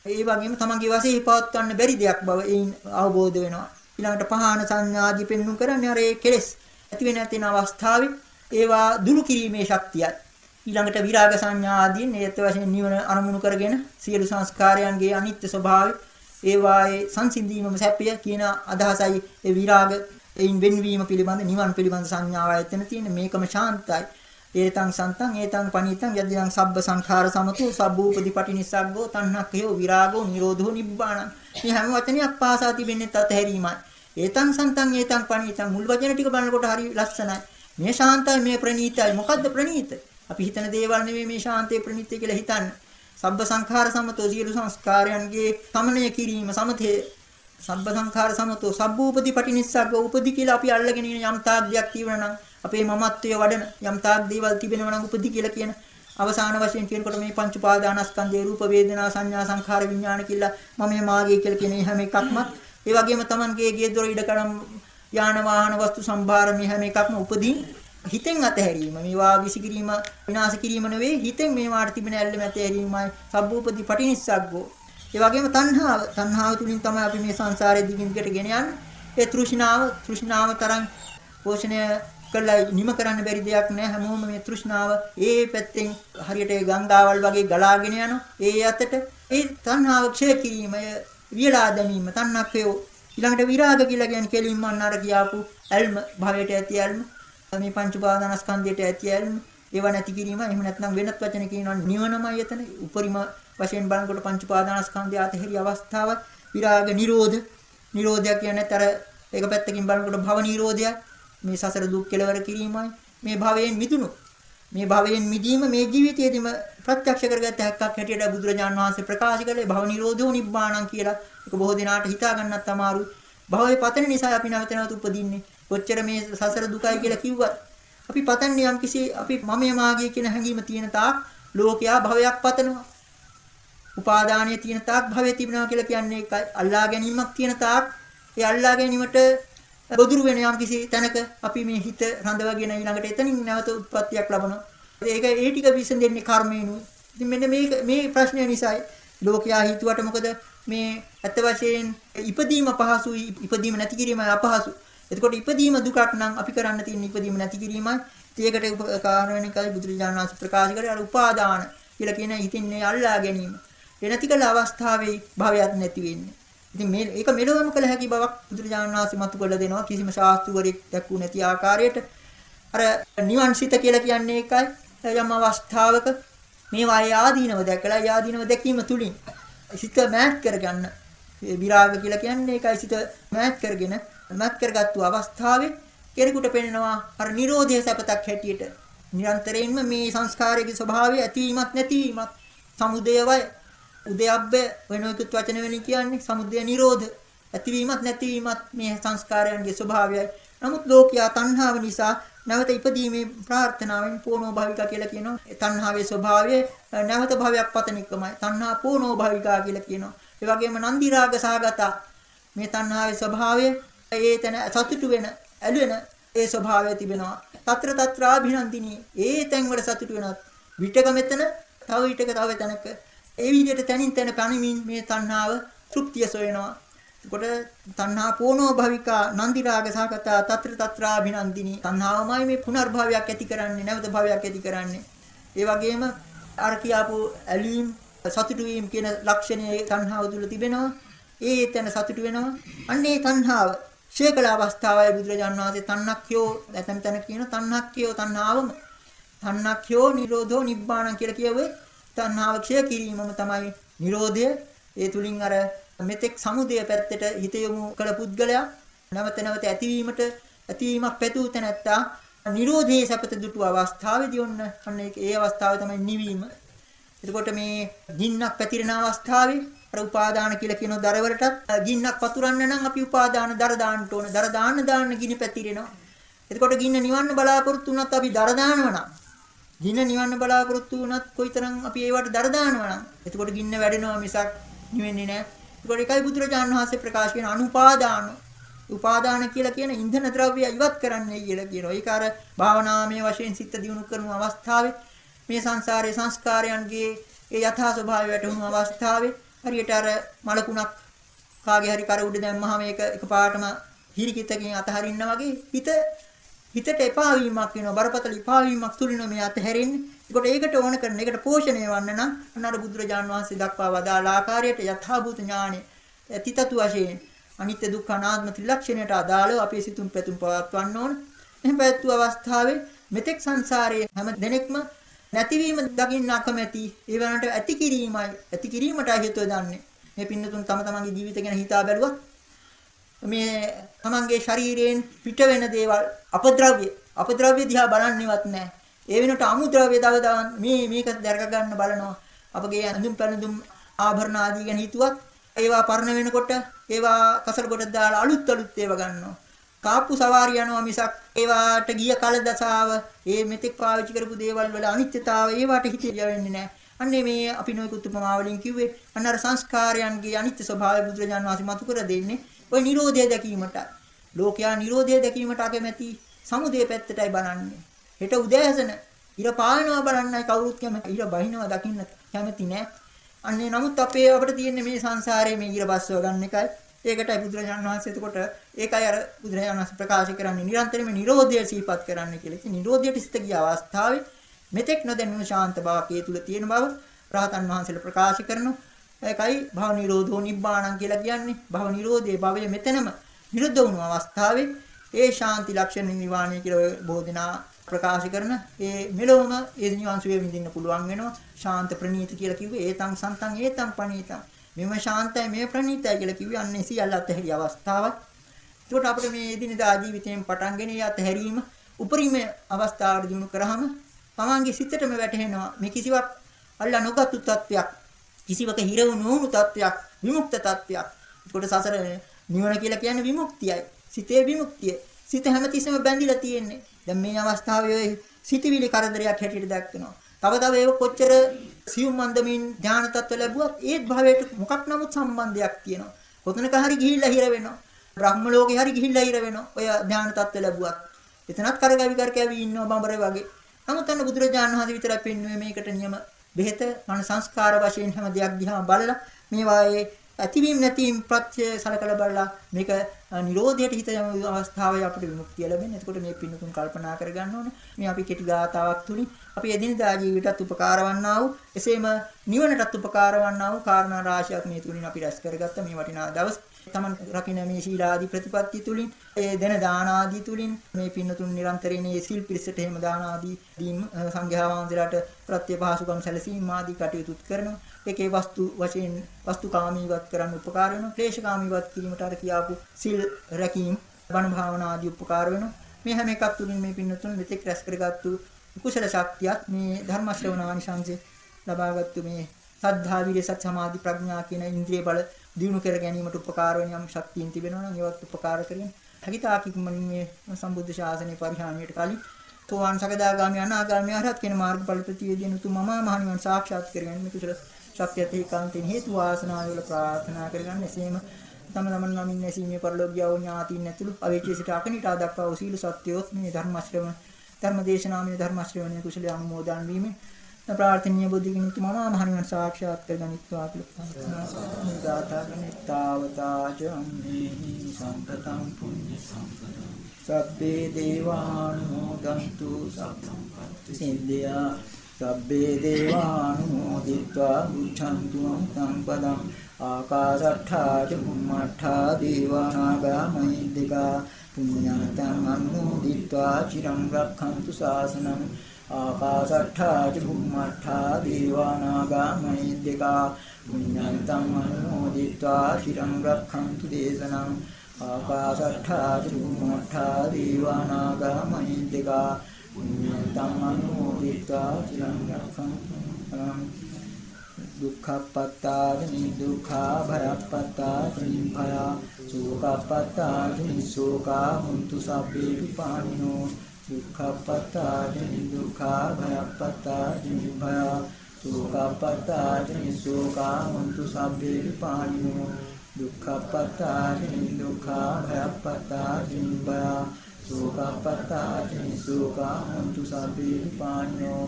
ඒ වගේම තමන්ගේ වශයෙන් පවත්වන්න බැරි දෙයක් බව එයින් අවබෝධ වෙනවා. ඊළඟට පහාන සංඥාදි පෙන්වු කරන්නේ අර ඒ කෙලෙස් ඇති වෙන නැතින අවස්ථාවේ ඒවා දුරු කිරීමේ ශක්තියයි. ඊළඟට විරාග සංඥා ආදීන් ඒත් වශයෙන් නිවන අනුමුණු කරගෙන සියලු සංස්කාරයන්ගේ අනිත්‍ය ස්වභාවය ඒවායේ සංසිඳීමම සැපය කියන අදහසයි ඒ විරාග එයින් වෙන්වීම පිළිබඳ නිවන් පිළිබඳ සංඥාව ඇතන තියෙන මේකම ශාන්තයි ඒතං සන්තං ඒතං පනිතං යදිදං සබ්බ සංඛාර සමතෝ සබ්බූපදි පටිනිස්සග්ගෝ තණ්හක්ඛයෝ විරාගෝ නිරෝධෝ නිබ්බාණං මේ හැම වචනයක් පාසා තිබෙන්නේ තතහැරීමයි ඒතං සන්තං ඒතං පනිතං මුල් වචන ටික බලනකොට හරි ලස්සනයි. මේ ශාන්තයි මේ ප්‍රණීතයි මොකද්ද ප්‍රණීත අපි හිතන දේවල් නෙමෙයි මේ ශාන්තේ ප්‍රණීතය කියලා හිතන්නේ. සබ්බ සංඛාර සමතෝ සියලු සංස්කාරයන්ගේ සමනය කිරීම සමතේ. සබ්බ සංඛාර සමතෝ සබ්බූපදි පටිනිස්සග්ග උපදි කියලා අපි අල්ලගෙන ඉන්න යම් තාක් දෙයක් තියෙනවා නම් අපේ මමත්වයේ වඩන යම් තාක් දේවල් තිබෙනවා නම් උපදි කියලා කියන අවසාන වශයෙන් කියනකොට මේ පංච උපාදානස්කන්ධේ රූප වේදනා සංඥා සංඛාර විඥාන කියලා මම මේ මාගේ කියලා කියන හැම එකක්ම ඒ වගේම Tamanගේ ගේ දොර ඉඩකඩම් යාන වාහන වස්තු සම්භාර මේ හැම එකක්ම උපදී හිතෙන් අතහැරීම. මේවා විසිකිරීම විනාශ කිරීම නෙවෙයි හිතෙන් මේවාට තිබෙන ඇල්ල මැත ඇරීමයි සබ්බූපති පටිනිස්සග්ගෝ. ඒ වගේම තණ්හාව. තණ්හාව තුලින් තමයි අපි මේ සංසාරේ දිගින් දිගට ගෙන යන්නේ. ඒ තෘෂ්ණාව තෘෂ්ණාව තරම් පෝෂණය කළා නිම කරන්න බැරි දෙයක් නෑ. හැමෝම මේ තෘෂ්ණාව ඒ පැත්තෙන් හරියට ගංගාවල් වගේ ගලාගෙන යනවා. ඒ අතට ඒ තණ්හාව ක්ෂය කිරීම වියලා දැමීම තණ්හක්කය ඊළඟට විරාග කියලා කියන්නේ කෙලින්ම අන්නර කියාපු ඇල්ම භවයට ඇති ඇල්ම මේ පංච උපාදානස්කන්ධයට ඇති ඇල්ම ඒව නැති කිරීම. එහෙම නැත්නම් වෙනත් වචන කියනවා නිවනමයි එතන. උපරිම වශයෙන් බලනකොට පංච උපාදානස්කන්ධය අතහැරි අවස්ථාවක්. විරාග නිරෝධ. නිරෝධය කියන්නේ තර ඒක පැත්තකින් බලනකොට භව නිරෝධය මේ සසර දුක් කෙලවර කිරීමයි මේ භවයෙන් මිදුණු මේ භවයෙන් මිදීම මේ ජීවිතයේදීම ප්‍රත්‍යක්ෂ කරගත්ත හැක්කක් හැටියට බුදුරජාණන් වහන්සේ ප්‍රකාශ කළේ භව නිරෝධෝ නිබ්බාණං කියලා. ඒක බොහෝ දිනාට හිතා ගන්නත් අමාරුයි. භවයේ පතන නිසා අපි නැවත නැවත උපදින්නේ. කොච්චර මේ සසර දුකයි කියලා කිව්වත් අපි පතන්නේ යම් කිසි අපි මමයේ මාගේ කියන හැඟීම තියෙන තාක් ලෝකයා භවයක් පතනවා. උපාදානයේ තියෙන තාක් භවයේ තිබෙනවා කියලා කියන්නේ ඒකයි. අල්ලා ගැනීමක් තියෙන තාක් ඒ අල්ලා ගැනීමට බොදුරු වෙන යම් කිසි තැනක අපි මේ හිත රඳවගෙන ඊළඟට එතනින් නැවත උත්පත්තියක් ලබනවා. ඒක ඒ ටික විසඳෙන්නේ කර්මයෙන්ුයි. ඉතින් මෙන්න මේ මේ ප්‍රශ්නය නිසායි ලෝකයා හිතුවට මොකද මේ ඇත්ත වශයෙන් ඉපදීම පහසුයි ඉපදීම නැති කිරීම අපහසුයි. එතකොට ඉපදීම දුකක් නම් අපි කරන්න තියෙන ඉපදීම නැති කිරීමයි. ඒකට උපකාර වෙන එකයි බුදුරජාණන් වහන්සේ ප්‍රකාශ කරේ අර උපාදාන කියලා කියන හිතින්නේ අල්ලා ගැනීම. ඒ නැති කල අවස්ථාවේ භවයක් නැති වෙන්නේ. ඉතින් මේ ඒක මෙලොවම කළ හැකි බවක් බුදුරජාණන් වහන්සේ මතු කළ දෙනවා කිසිම ශාස්ත්‍රවරයෙක් දැක්වු නැති ආකාරයට. අර නිවන් සිත කියලා කියන්නේ ඒකයි. යම් අවස්ථාවක මේ වාය ආදීනව දැකලා ආදීනව දැකීම තුලින් සිත මෑත් කරගන්න. විරාග කියලා කියන්නේ ඒකයි සිත මෑත් කරගෙන මත් කරගත්තු අවස්ථාවේ කෙනෙකුට පෙනෙනවා අර Nirodha සැපතක් හැටියට නිරන්තරයෙන්ම මේ සංස්කාරයේ ස්වභාවය ඇතිවීමත් නැතිවීමත් සමුදයවය උදයබ්බ වෙනොයිකුත් වචන වෙනින් කියන්නේ සමුදය නිරෝධ. ඇතිවීමත් නැතිවීමත් මේ සංස්කාරයන්ගේ ස්වභාවයයි. නමුත් ලෝකයා තණ්හාව නිසා නැවත ඉපදීමේ ප්‍රාර්ථනාවෙන් පෝනෝ භවිකා කියලා කියනවා. තණ්හාවේ ස්වභාවය නැවත භවයක් පතන එකමයි තණ්හා පෝනෝ භවිකා කියලා කියනවා. ඒ වගේම නන්දි රාග සහගත මේ තණ්හාවේ ස්වභාවය ඒ තැන සතුටු වෙන ඇලෙන ඒ ස්වභාවය තිබෙනවා. తත්‍ර తත්‍රාභිනන්දිනී. ඒ තැන් වල සතුටු වෙනත්. විටක මෙතන තව විටක තව තැනක. ඒ විදිහට තනින් තැන පණිමින් මේ තණ්හාව තෘප්තිය සොයනවා. එතකොට තණ්හා පෝනෝ භවිකා නන්දි රාග සහගත తත්‍ර తත්‍රාභිනන්දිනී තණ්හාවමයි මේ පුනර්භවයක් ඇති කරන්නේ නැවත භවයක් ඇති කරන්නේ. ඒ වගේම අර කියාපු ඇලීම් සතුටු වීම කියන ලක්ෂණයේ තණ්හාව තුල තිබෙනවා. ඒ එතන සතුටු වෙනවා. අන්න ඒ තණ්හාව ශේකල අවස්ථාවයි බුදුරජාණන් වහන්සේ තණ්හක්ඛයෝ ඇතම් තැන කියන තණ්හක්ඛයෝ තණ්හාවම තණ්හක්ඛයෝ නිරෝධෝ නිබ්බාණං කියලා කියුවේ තණ්හාව ක්ෂය කිරීමම තමයි නිරෝධය ඒ තුලින් අර මෙතෙක් සමුදය පැත්තට හිත යොමු කළ පුද්ගලයා නැවත නැවත ඇතිවීමට ඇතිවීමක් පැතූ තැනැත්තා නිරෝධයේ සැපත දුටු අවස්ථාවේදී ඔන්න අන්න ඒ අවස්ථාව තමයි නිවීම. එතකොට මේ ගින්නක් පැතිරෙන අවස්ථාවේ අර උපාදාන කියලා කියන දරවලටත් ගින්නක් පතුරන්න නම් අපි උපාදාන දර දාන්න ඕන. දර දාන්න දාන්න ගිනි පැතිරෙනවා. එතකොට ගින්න නිවන්න බලාපොරොත්තු වුණත් අපි දර දානවා නම් ගින්න නිවන්න බලාපොරොත්තු වුණත් කොයිතරම් අපි ඒවට දර දානවා නම් එතකොට ගින්න වැඩෙනවා මිසක් නිවෙන්නේ නැහැ. ඒකට එකයි බුදුරජාණන් වහන්සේ ප්‍රකාශ කරන අනුපාදාන උපාදාන කියලා කියන ඉන්ධන ද්‍රව්‍ය ඉවත් කරන්නයි කියලා කියනවා. ඒක අර භාවනාමය වශයෙන් සිත දියුණු කරන අවස්ථාවේ මේ සංසාරයේ සංස්කාරයන්ගේ ඒ යථා ස්වභාවය වැටහුණු අවස්ථාවේ හරියට අර මලකුණක් කාගේ හරි කර උඩ දැම්මහම ඒක එකපාරටම හිරිකිතකින් අතහරින්න වගේ හිත හිතට එපා වීමක් වෙනවා බරපතල එපා වීමක් තුලින් මේ අතහැරෙන්නේ ඒකට ඒකට ඕන කරන එකට පෝෂණය වන්න නම් අන්නර බුදුරජාන් වහන්සේ දක්වා වදාළ ආකාරයට යථාභූත ඥානෙ තිතතු වශයෙන් අනිත්‍ය දුක්ඛ අනාත්ම ත්‍රිලක්ෂණයට අදාළව අපේ සිතුම් පැතුම් පවත්වන්න ඕන. එහෙම පැවැත්වූ අවස්ථාවේ මෙතෙක් සංසාරයේ හැම දිනෙකම නැතිවීම දකින්න අකමැති ඒ වුණාට ඇති කිරීමයි ඇති කිරීමටයි හේතුව දන්නේ. මේ පින්නතුන් තම තමන්ගේ ජීවිත ගැන හිතා බැලුවත් මේ තමන්ගේ ශරීරයෙන් පිට වෙන දේවල් අපද්‍රව්‍ය අපද්‍රව්‍ය දිහා බලන්නේවත් නැහැ. ඒ වෙනකොට අමුද්‍රව්‍ය දව දවන් මේ මේක දැරක ගන්න බලනවා. අපගේ ඇඳුම් පැළඳුම් ආභරණ ආදී ගැන හිතුවත් ඒවා පරණ වෙනකොට ඒවා කසල කොට දාලා අලුත් අලුත් ඒවා ගන්නවා. කාප්පු සවාරි යනවා මිසක් ඒවාට ගිය කල දසාව ඒ මෙතෙක් පාවිච්චි කරපු දේවල් වල අනිත්‍යතාවය ඒවට හිතේ යවෙන්නේ නැහැ. අන්නේ මේ අපි නොයෙකුත් උපමාවලින් කිව්වේ අන්න අර සංස්කාරයන්ගේ අනිත්‍ය ස්වභාවය බුදුරජාණන් වහන්සේ මතු කර දෙන්නේ ওই Nirodha දැකීමට. ලෝකයා Nirodha දැකීමට අකමැති සමුදේ පැත්තටයි බලන්නේ. හෙට උදෑසන ඉර පායනවා බලන්නයි කවුරුත් කැමති. ඉර බහිනවා දකින්න කැමති නෑ. අන්නේ නමුත් අපේ අපිට තියෙන්නේ මේ සංසාරයේ මේ ඉර බස්සව ගන්න එකයි. ඒකටයි බුදුරජාණන් වහන්සේ එතකොට ඒකයි අර බුදුරජාණන් වහන්සේ ප්‍රකාශ කරන්නේ නිරන්තරයෙන්ම නිරෝධය සිහිපත් කරන්න කියලා. ඉතින් නිරෝධයට සිත ගිය අවස්ථාවේ මෙතෙක් නොදැනුණු ශාන්ත බවක් ඒ තුල තියෙන බව රහතන් වහන්සේලා ප්‍රකාශ කරනවා. ඒකයි භව නිරෝධෝ නිබ්බාණං කියලා කියන්නේ. භව නිරෝධයේ භවය මෙතනම නිරුද්ධ වුණු අවස්ථාවේ ඒ ශාන්ති ලක්ෂණ නිවාණය කියලා බොහෝ දෙනා ප්‍රකාශ කරන ඒ මෙලොවම ඒ නිවන් සුවේ විඳින්න පුළුවන් වෙනවා. ශාන්ත ප්‍රණීත කියලා කිව්වේ ඒතං සන්තං ඒතං පණීතං මෙම ශාන්තයි මේ ප්‍රණීතයි කියලා කිව්වේ අන්නේ සියල්ල අතහැරි අවස්ථාවක්. ඒකට අපිට මේ එදිනදා ජීවිතයෙන් පටන්ගෙන ඒ අතහැරීම උපරිම අවස්ථාවට දිනු කරාම තමන්ගේ සිතටම වැටහෙනවා. මේ කිසිවක් අල්ලා නොගත්තු තත්වයක් කිසිවක හිර වුණු තත්වයක් විමුක්ත තත්වයක් ඒකට සසර නිවන කියලා කියන්නේ විමුක්තියයි සිතේ විමුක්තිය සිත හැමතිස්සෙම බැඳිලා තියෙන්නේ දැන් මේ අවස්ථාවේ ඔය සිටිවිලි කරදරයක් හැටියට දැක්වෙනවා. තව තව ඒක කොච්චර සියුම් මන්දමින් ඥාන තත්ත්ව ලැබුවත් ඒත් භවයට මොකක් නමුත් සම්බන්ධයක් තියෙනවා. කොතනක හරි ගිහිල්ලා හිර වෙනවා. බ්‍රහ්ම ලෝකේ හරි ගිහිල්ලා හිර වෙනවා. ඔය ඥාන තත්ත්ව ලැබුවත්. එතනත් කරගවි කරකැවි ඉන්නවා බඹරේ වගේ. නමුත් අන්න බුදුරජාණන් වහන්සේ විතරයි පෙන්වුවේ මේකට නියම බෙහෙත මන සංස්කාර වශයෙන් හැම දෙයක් දිහා බලලා මේවායේ ඇතිවීම නැතිවීම ප්‍රත්‍ය සලකලා බලලා මේක නිරෝධයට හිත යන අවස්ථාවේ අපිට විමුක්තිය ලැබෙන්නේ. එතකොට මේ පින්නතුන් කල්පනා කරගන්න ඕනේ. මේ අපි කෙටි ගාතාවක් තුලින් අපි එදිනදා ජීවිතයත් උපකාර වන්නා වූ එසේම නිවනටත් උපකාර වන්නා වූ කාරණා රාශියක් මේ තුලින් අපි රැස් කරගත්ත මේ වටිනා දවස්. තමන් රකින්න මේ ශීලාදී ප්‍රතිපත්ති තුලින් ඒ දෙන දාන ආදී තුලින් මේ පින්නතුන් නිරන්තරයෙන් මේ සිල් පිරිසට එහෙම දාන ආදී දීම සංඝයා වහන්සේලාට ප්‍රත්‍ය පහසුකම් සැලසීම ආදී කටයුතු කරනවා. ඒකේ වස්තු වශයෙන් වස්තුකාමීවත් කරන්න උපකාර වෙනවා. ක්ලේශකාමීවත් කිරීමට අර කියාපු සිල් රැකීම, බණ භාවනා ආදී උපකාර වෙනවා. මේ හැම එකක් තුලින් මේ පින්නතුන් මෙතෙක් රැස් කරගත්තු කුසල ශක්තියත් මේ ධර්ම ශ්‍රවණානිසංසය ලබාගත්තු මේ සද්ධා විරිය සත් සමාධි ප්‍රඥා කියන ඉන්ද්‍රිය බල දිනු කර ගැනීමට උපකාර වෙන යම් ශක්තියින් තිබෙනවා නම් ඒවත් උපකාර කරගෙන හැකිතාකිකමනින් මේ සම්බුද්ධ ශාසනය පරිහානියට කලින් තෝවාන් සකදාගාමී අනාගාමී අරහත් කියන මාර්ගඵල ප්‍රතිවේදීන උතුම් මමා මහණිවන් සාක්ෂාත් කරගන්න මේ කුසල ශක්තියත් ඒකාන්තයෙන් හේතු වාසනා වල ප්‍රාර්ථනා කරගන්න. එසේම තම තමන් නමින් නැසීමේ පරලෝකියව ඥාතින් ඇතුළු අවේචී සිට අකනිටා දක්වා වූ සීල සත්‍යෝත් මේ ධර්ම ශ්‍රවණ ධර්ම දේශනාමය ධර්ම ශ්‍රවණයේ කුසල අනුමෝදන් වීමෙන් ප්‍රාර්ථනීය බුදු කෙනෙක් මම මහණෙනි සාක්ෂාත් කරගනිත්වා කියලා ප්‍රාර්ථනා ගාතාවතාච අම්මේහි සම්පතං පුඤ්ඤ සම්පතං සබ්බේ දේවානුමෝදන්තු සබ්බම්පත්ති සිද්ධා. සබ්බේ දේවානුමෝදිत्वा බුද්ධන්තු සම්පදං. ආකාශට්ඨා ච බුම්මට්ඨා දේවානාගා මහිද්దికා පුඤ්ඤන්තං අනුමෝදිत्वा චිරං රක්ඛන්තු ශාසනං. आकाशट्ठा च भूमट्ठा देवानागामयेद्यका पुण्यन्तम् अनुमोदित्वा चिरं रक्षन्तु देशनम् आकाशट्ठा च भूमट्ठा देवानागामयेद्यका पुण्यन्तम् अनुमोदित्वा चिरं रक्षन्तु दुःखपत्ता भय पत्ता भया शोक पत्ता शोका हंतु सापेपि पानी විපානිනෝ දුක්ඛප්පත්තානි දුක්ඛා භයප්පත්තානි භය සෝකප්පත්තානි සෝකා මුන්තු සබ්බේ විපානිනෝ දුක්ඛප්පත්තානි දුක්ඛා භයප්පත්තානි භය සෝකප්පත්තානි සෝකා මුන්තු සබ්බේ විපානිනෝ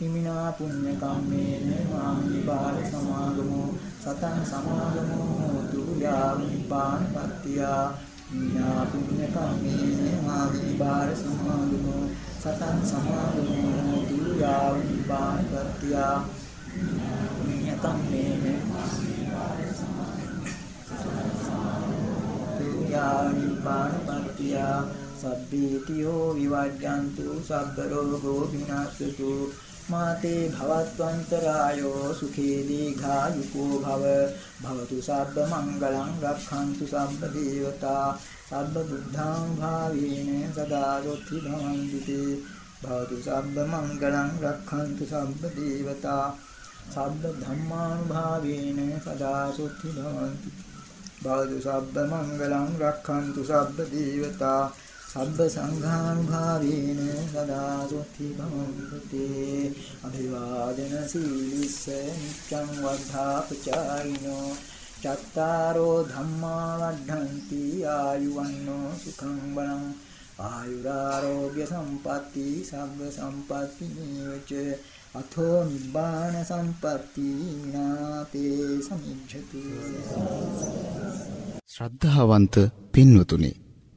හිමිනා පුඤ්ඤ කම්මේන මාමි බාල සමාගමෝ සතං සමාගමෝ හෝතු යාව නිපාන පත්තිය හිමිනා පුඤ්ඤ කම්මේන මාමි බාල සමාගමෝ සතං සමාගමෝ හෝතු යාව නිපාන පත්තිය පුඤ්ඤ කම්මේන යාව නිපාන පත්තිය සබ්බීතියෝ විවජ්ජන්තු සබ්බ රෝගෝ විනාශතු මාතේ භවත්වන්තරායෝ සුඛේ දීඝායුකෝ භව භවතු සබ්බ මංගලං රක්ඛන්තු සබ්බ දේවතා සබ්බ බුද්ධං භාවේන සදා සොත්ති භවන්ති භවතු සබ්බ මංගලං රක්ඛන්තු සබ්බ දේවතා සබ්බ ධම්මානුභාවේන සදා සොත්ති භවන්ති භවතු සබ්බ මංගලං රක්ඛන්තු සබ්බ දේවතා සබ්බ සංඝානුභාවේන සදා සොත්ති භවන්තේ අභිවාදන සීලිස්ස නිච්ඡං වද්ධාපචායිනෝ චත්තාරෝ ධම්මා වඩ්ඩಂತಿ ආයුවන්නෝ සුඛං බලං ආයුරාෝග්‍ය සම්පatti සබ්බ සම්පatti නීවච අතෝ නිබ්බාන සම්පatti විනාතේ සමිජ්ජති ශ්‍රද්ධාවන්ත පින්වතුනි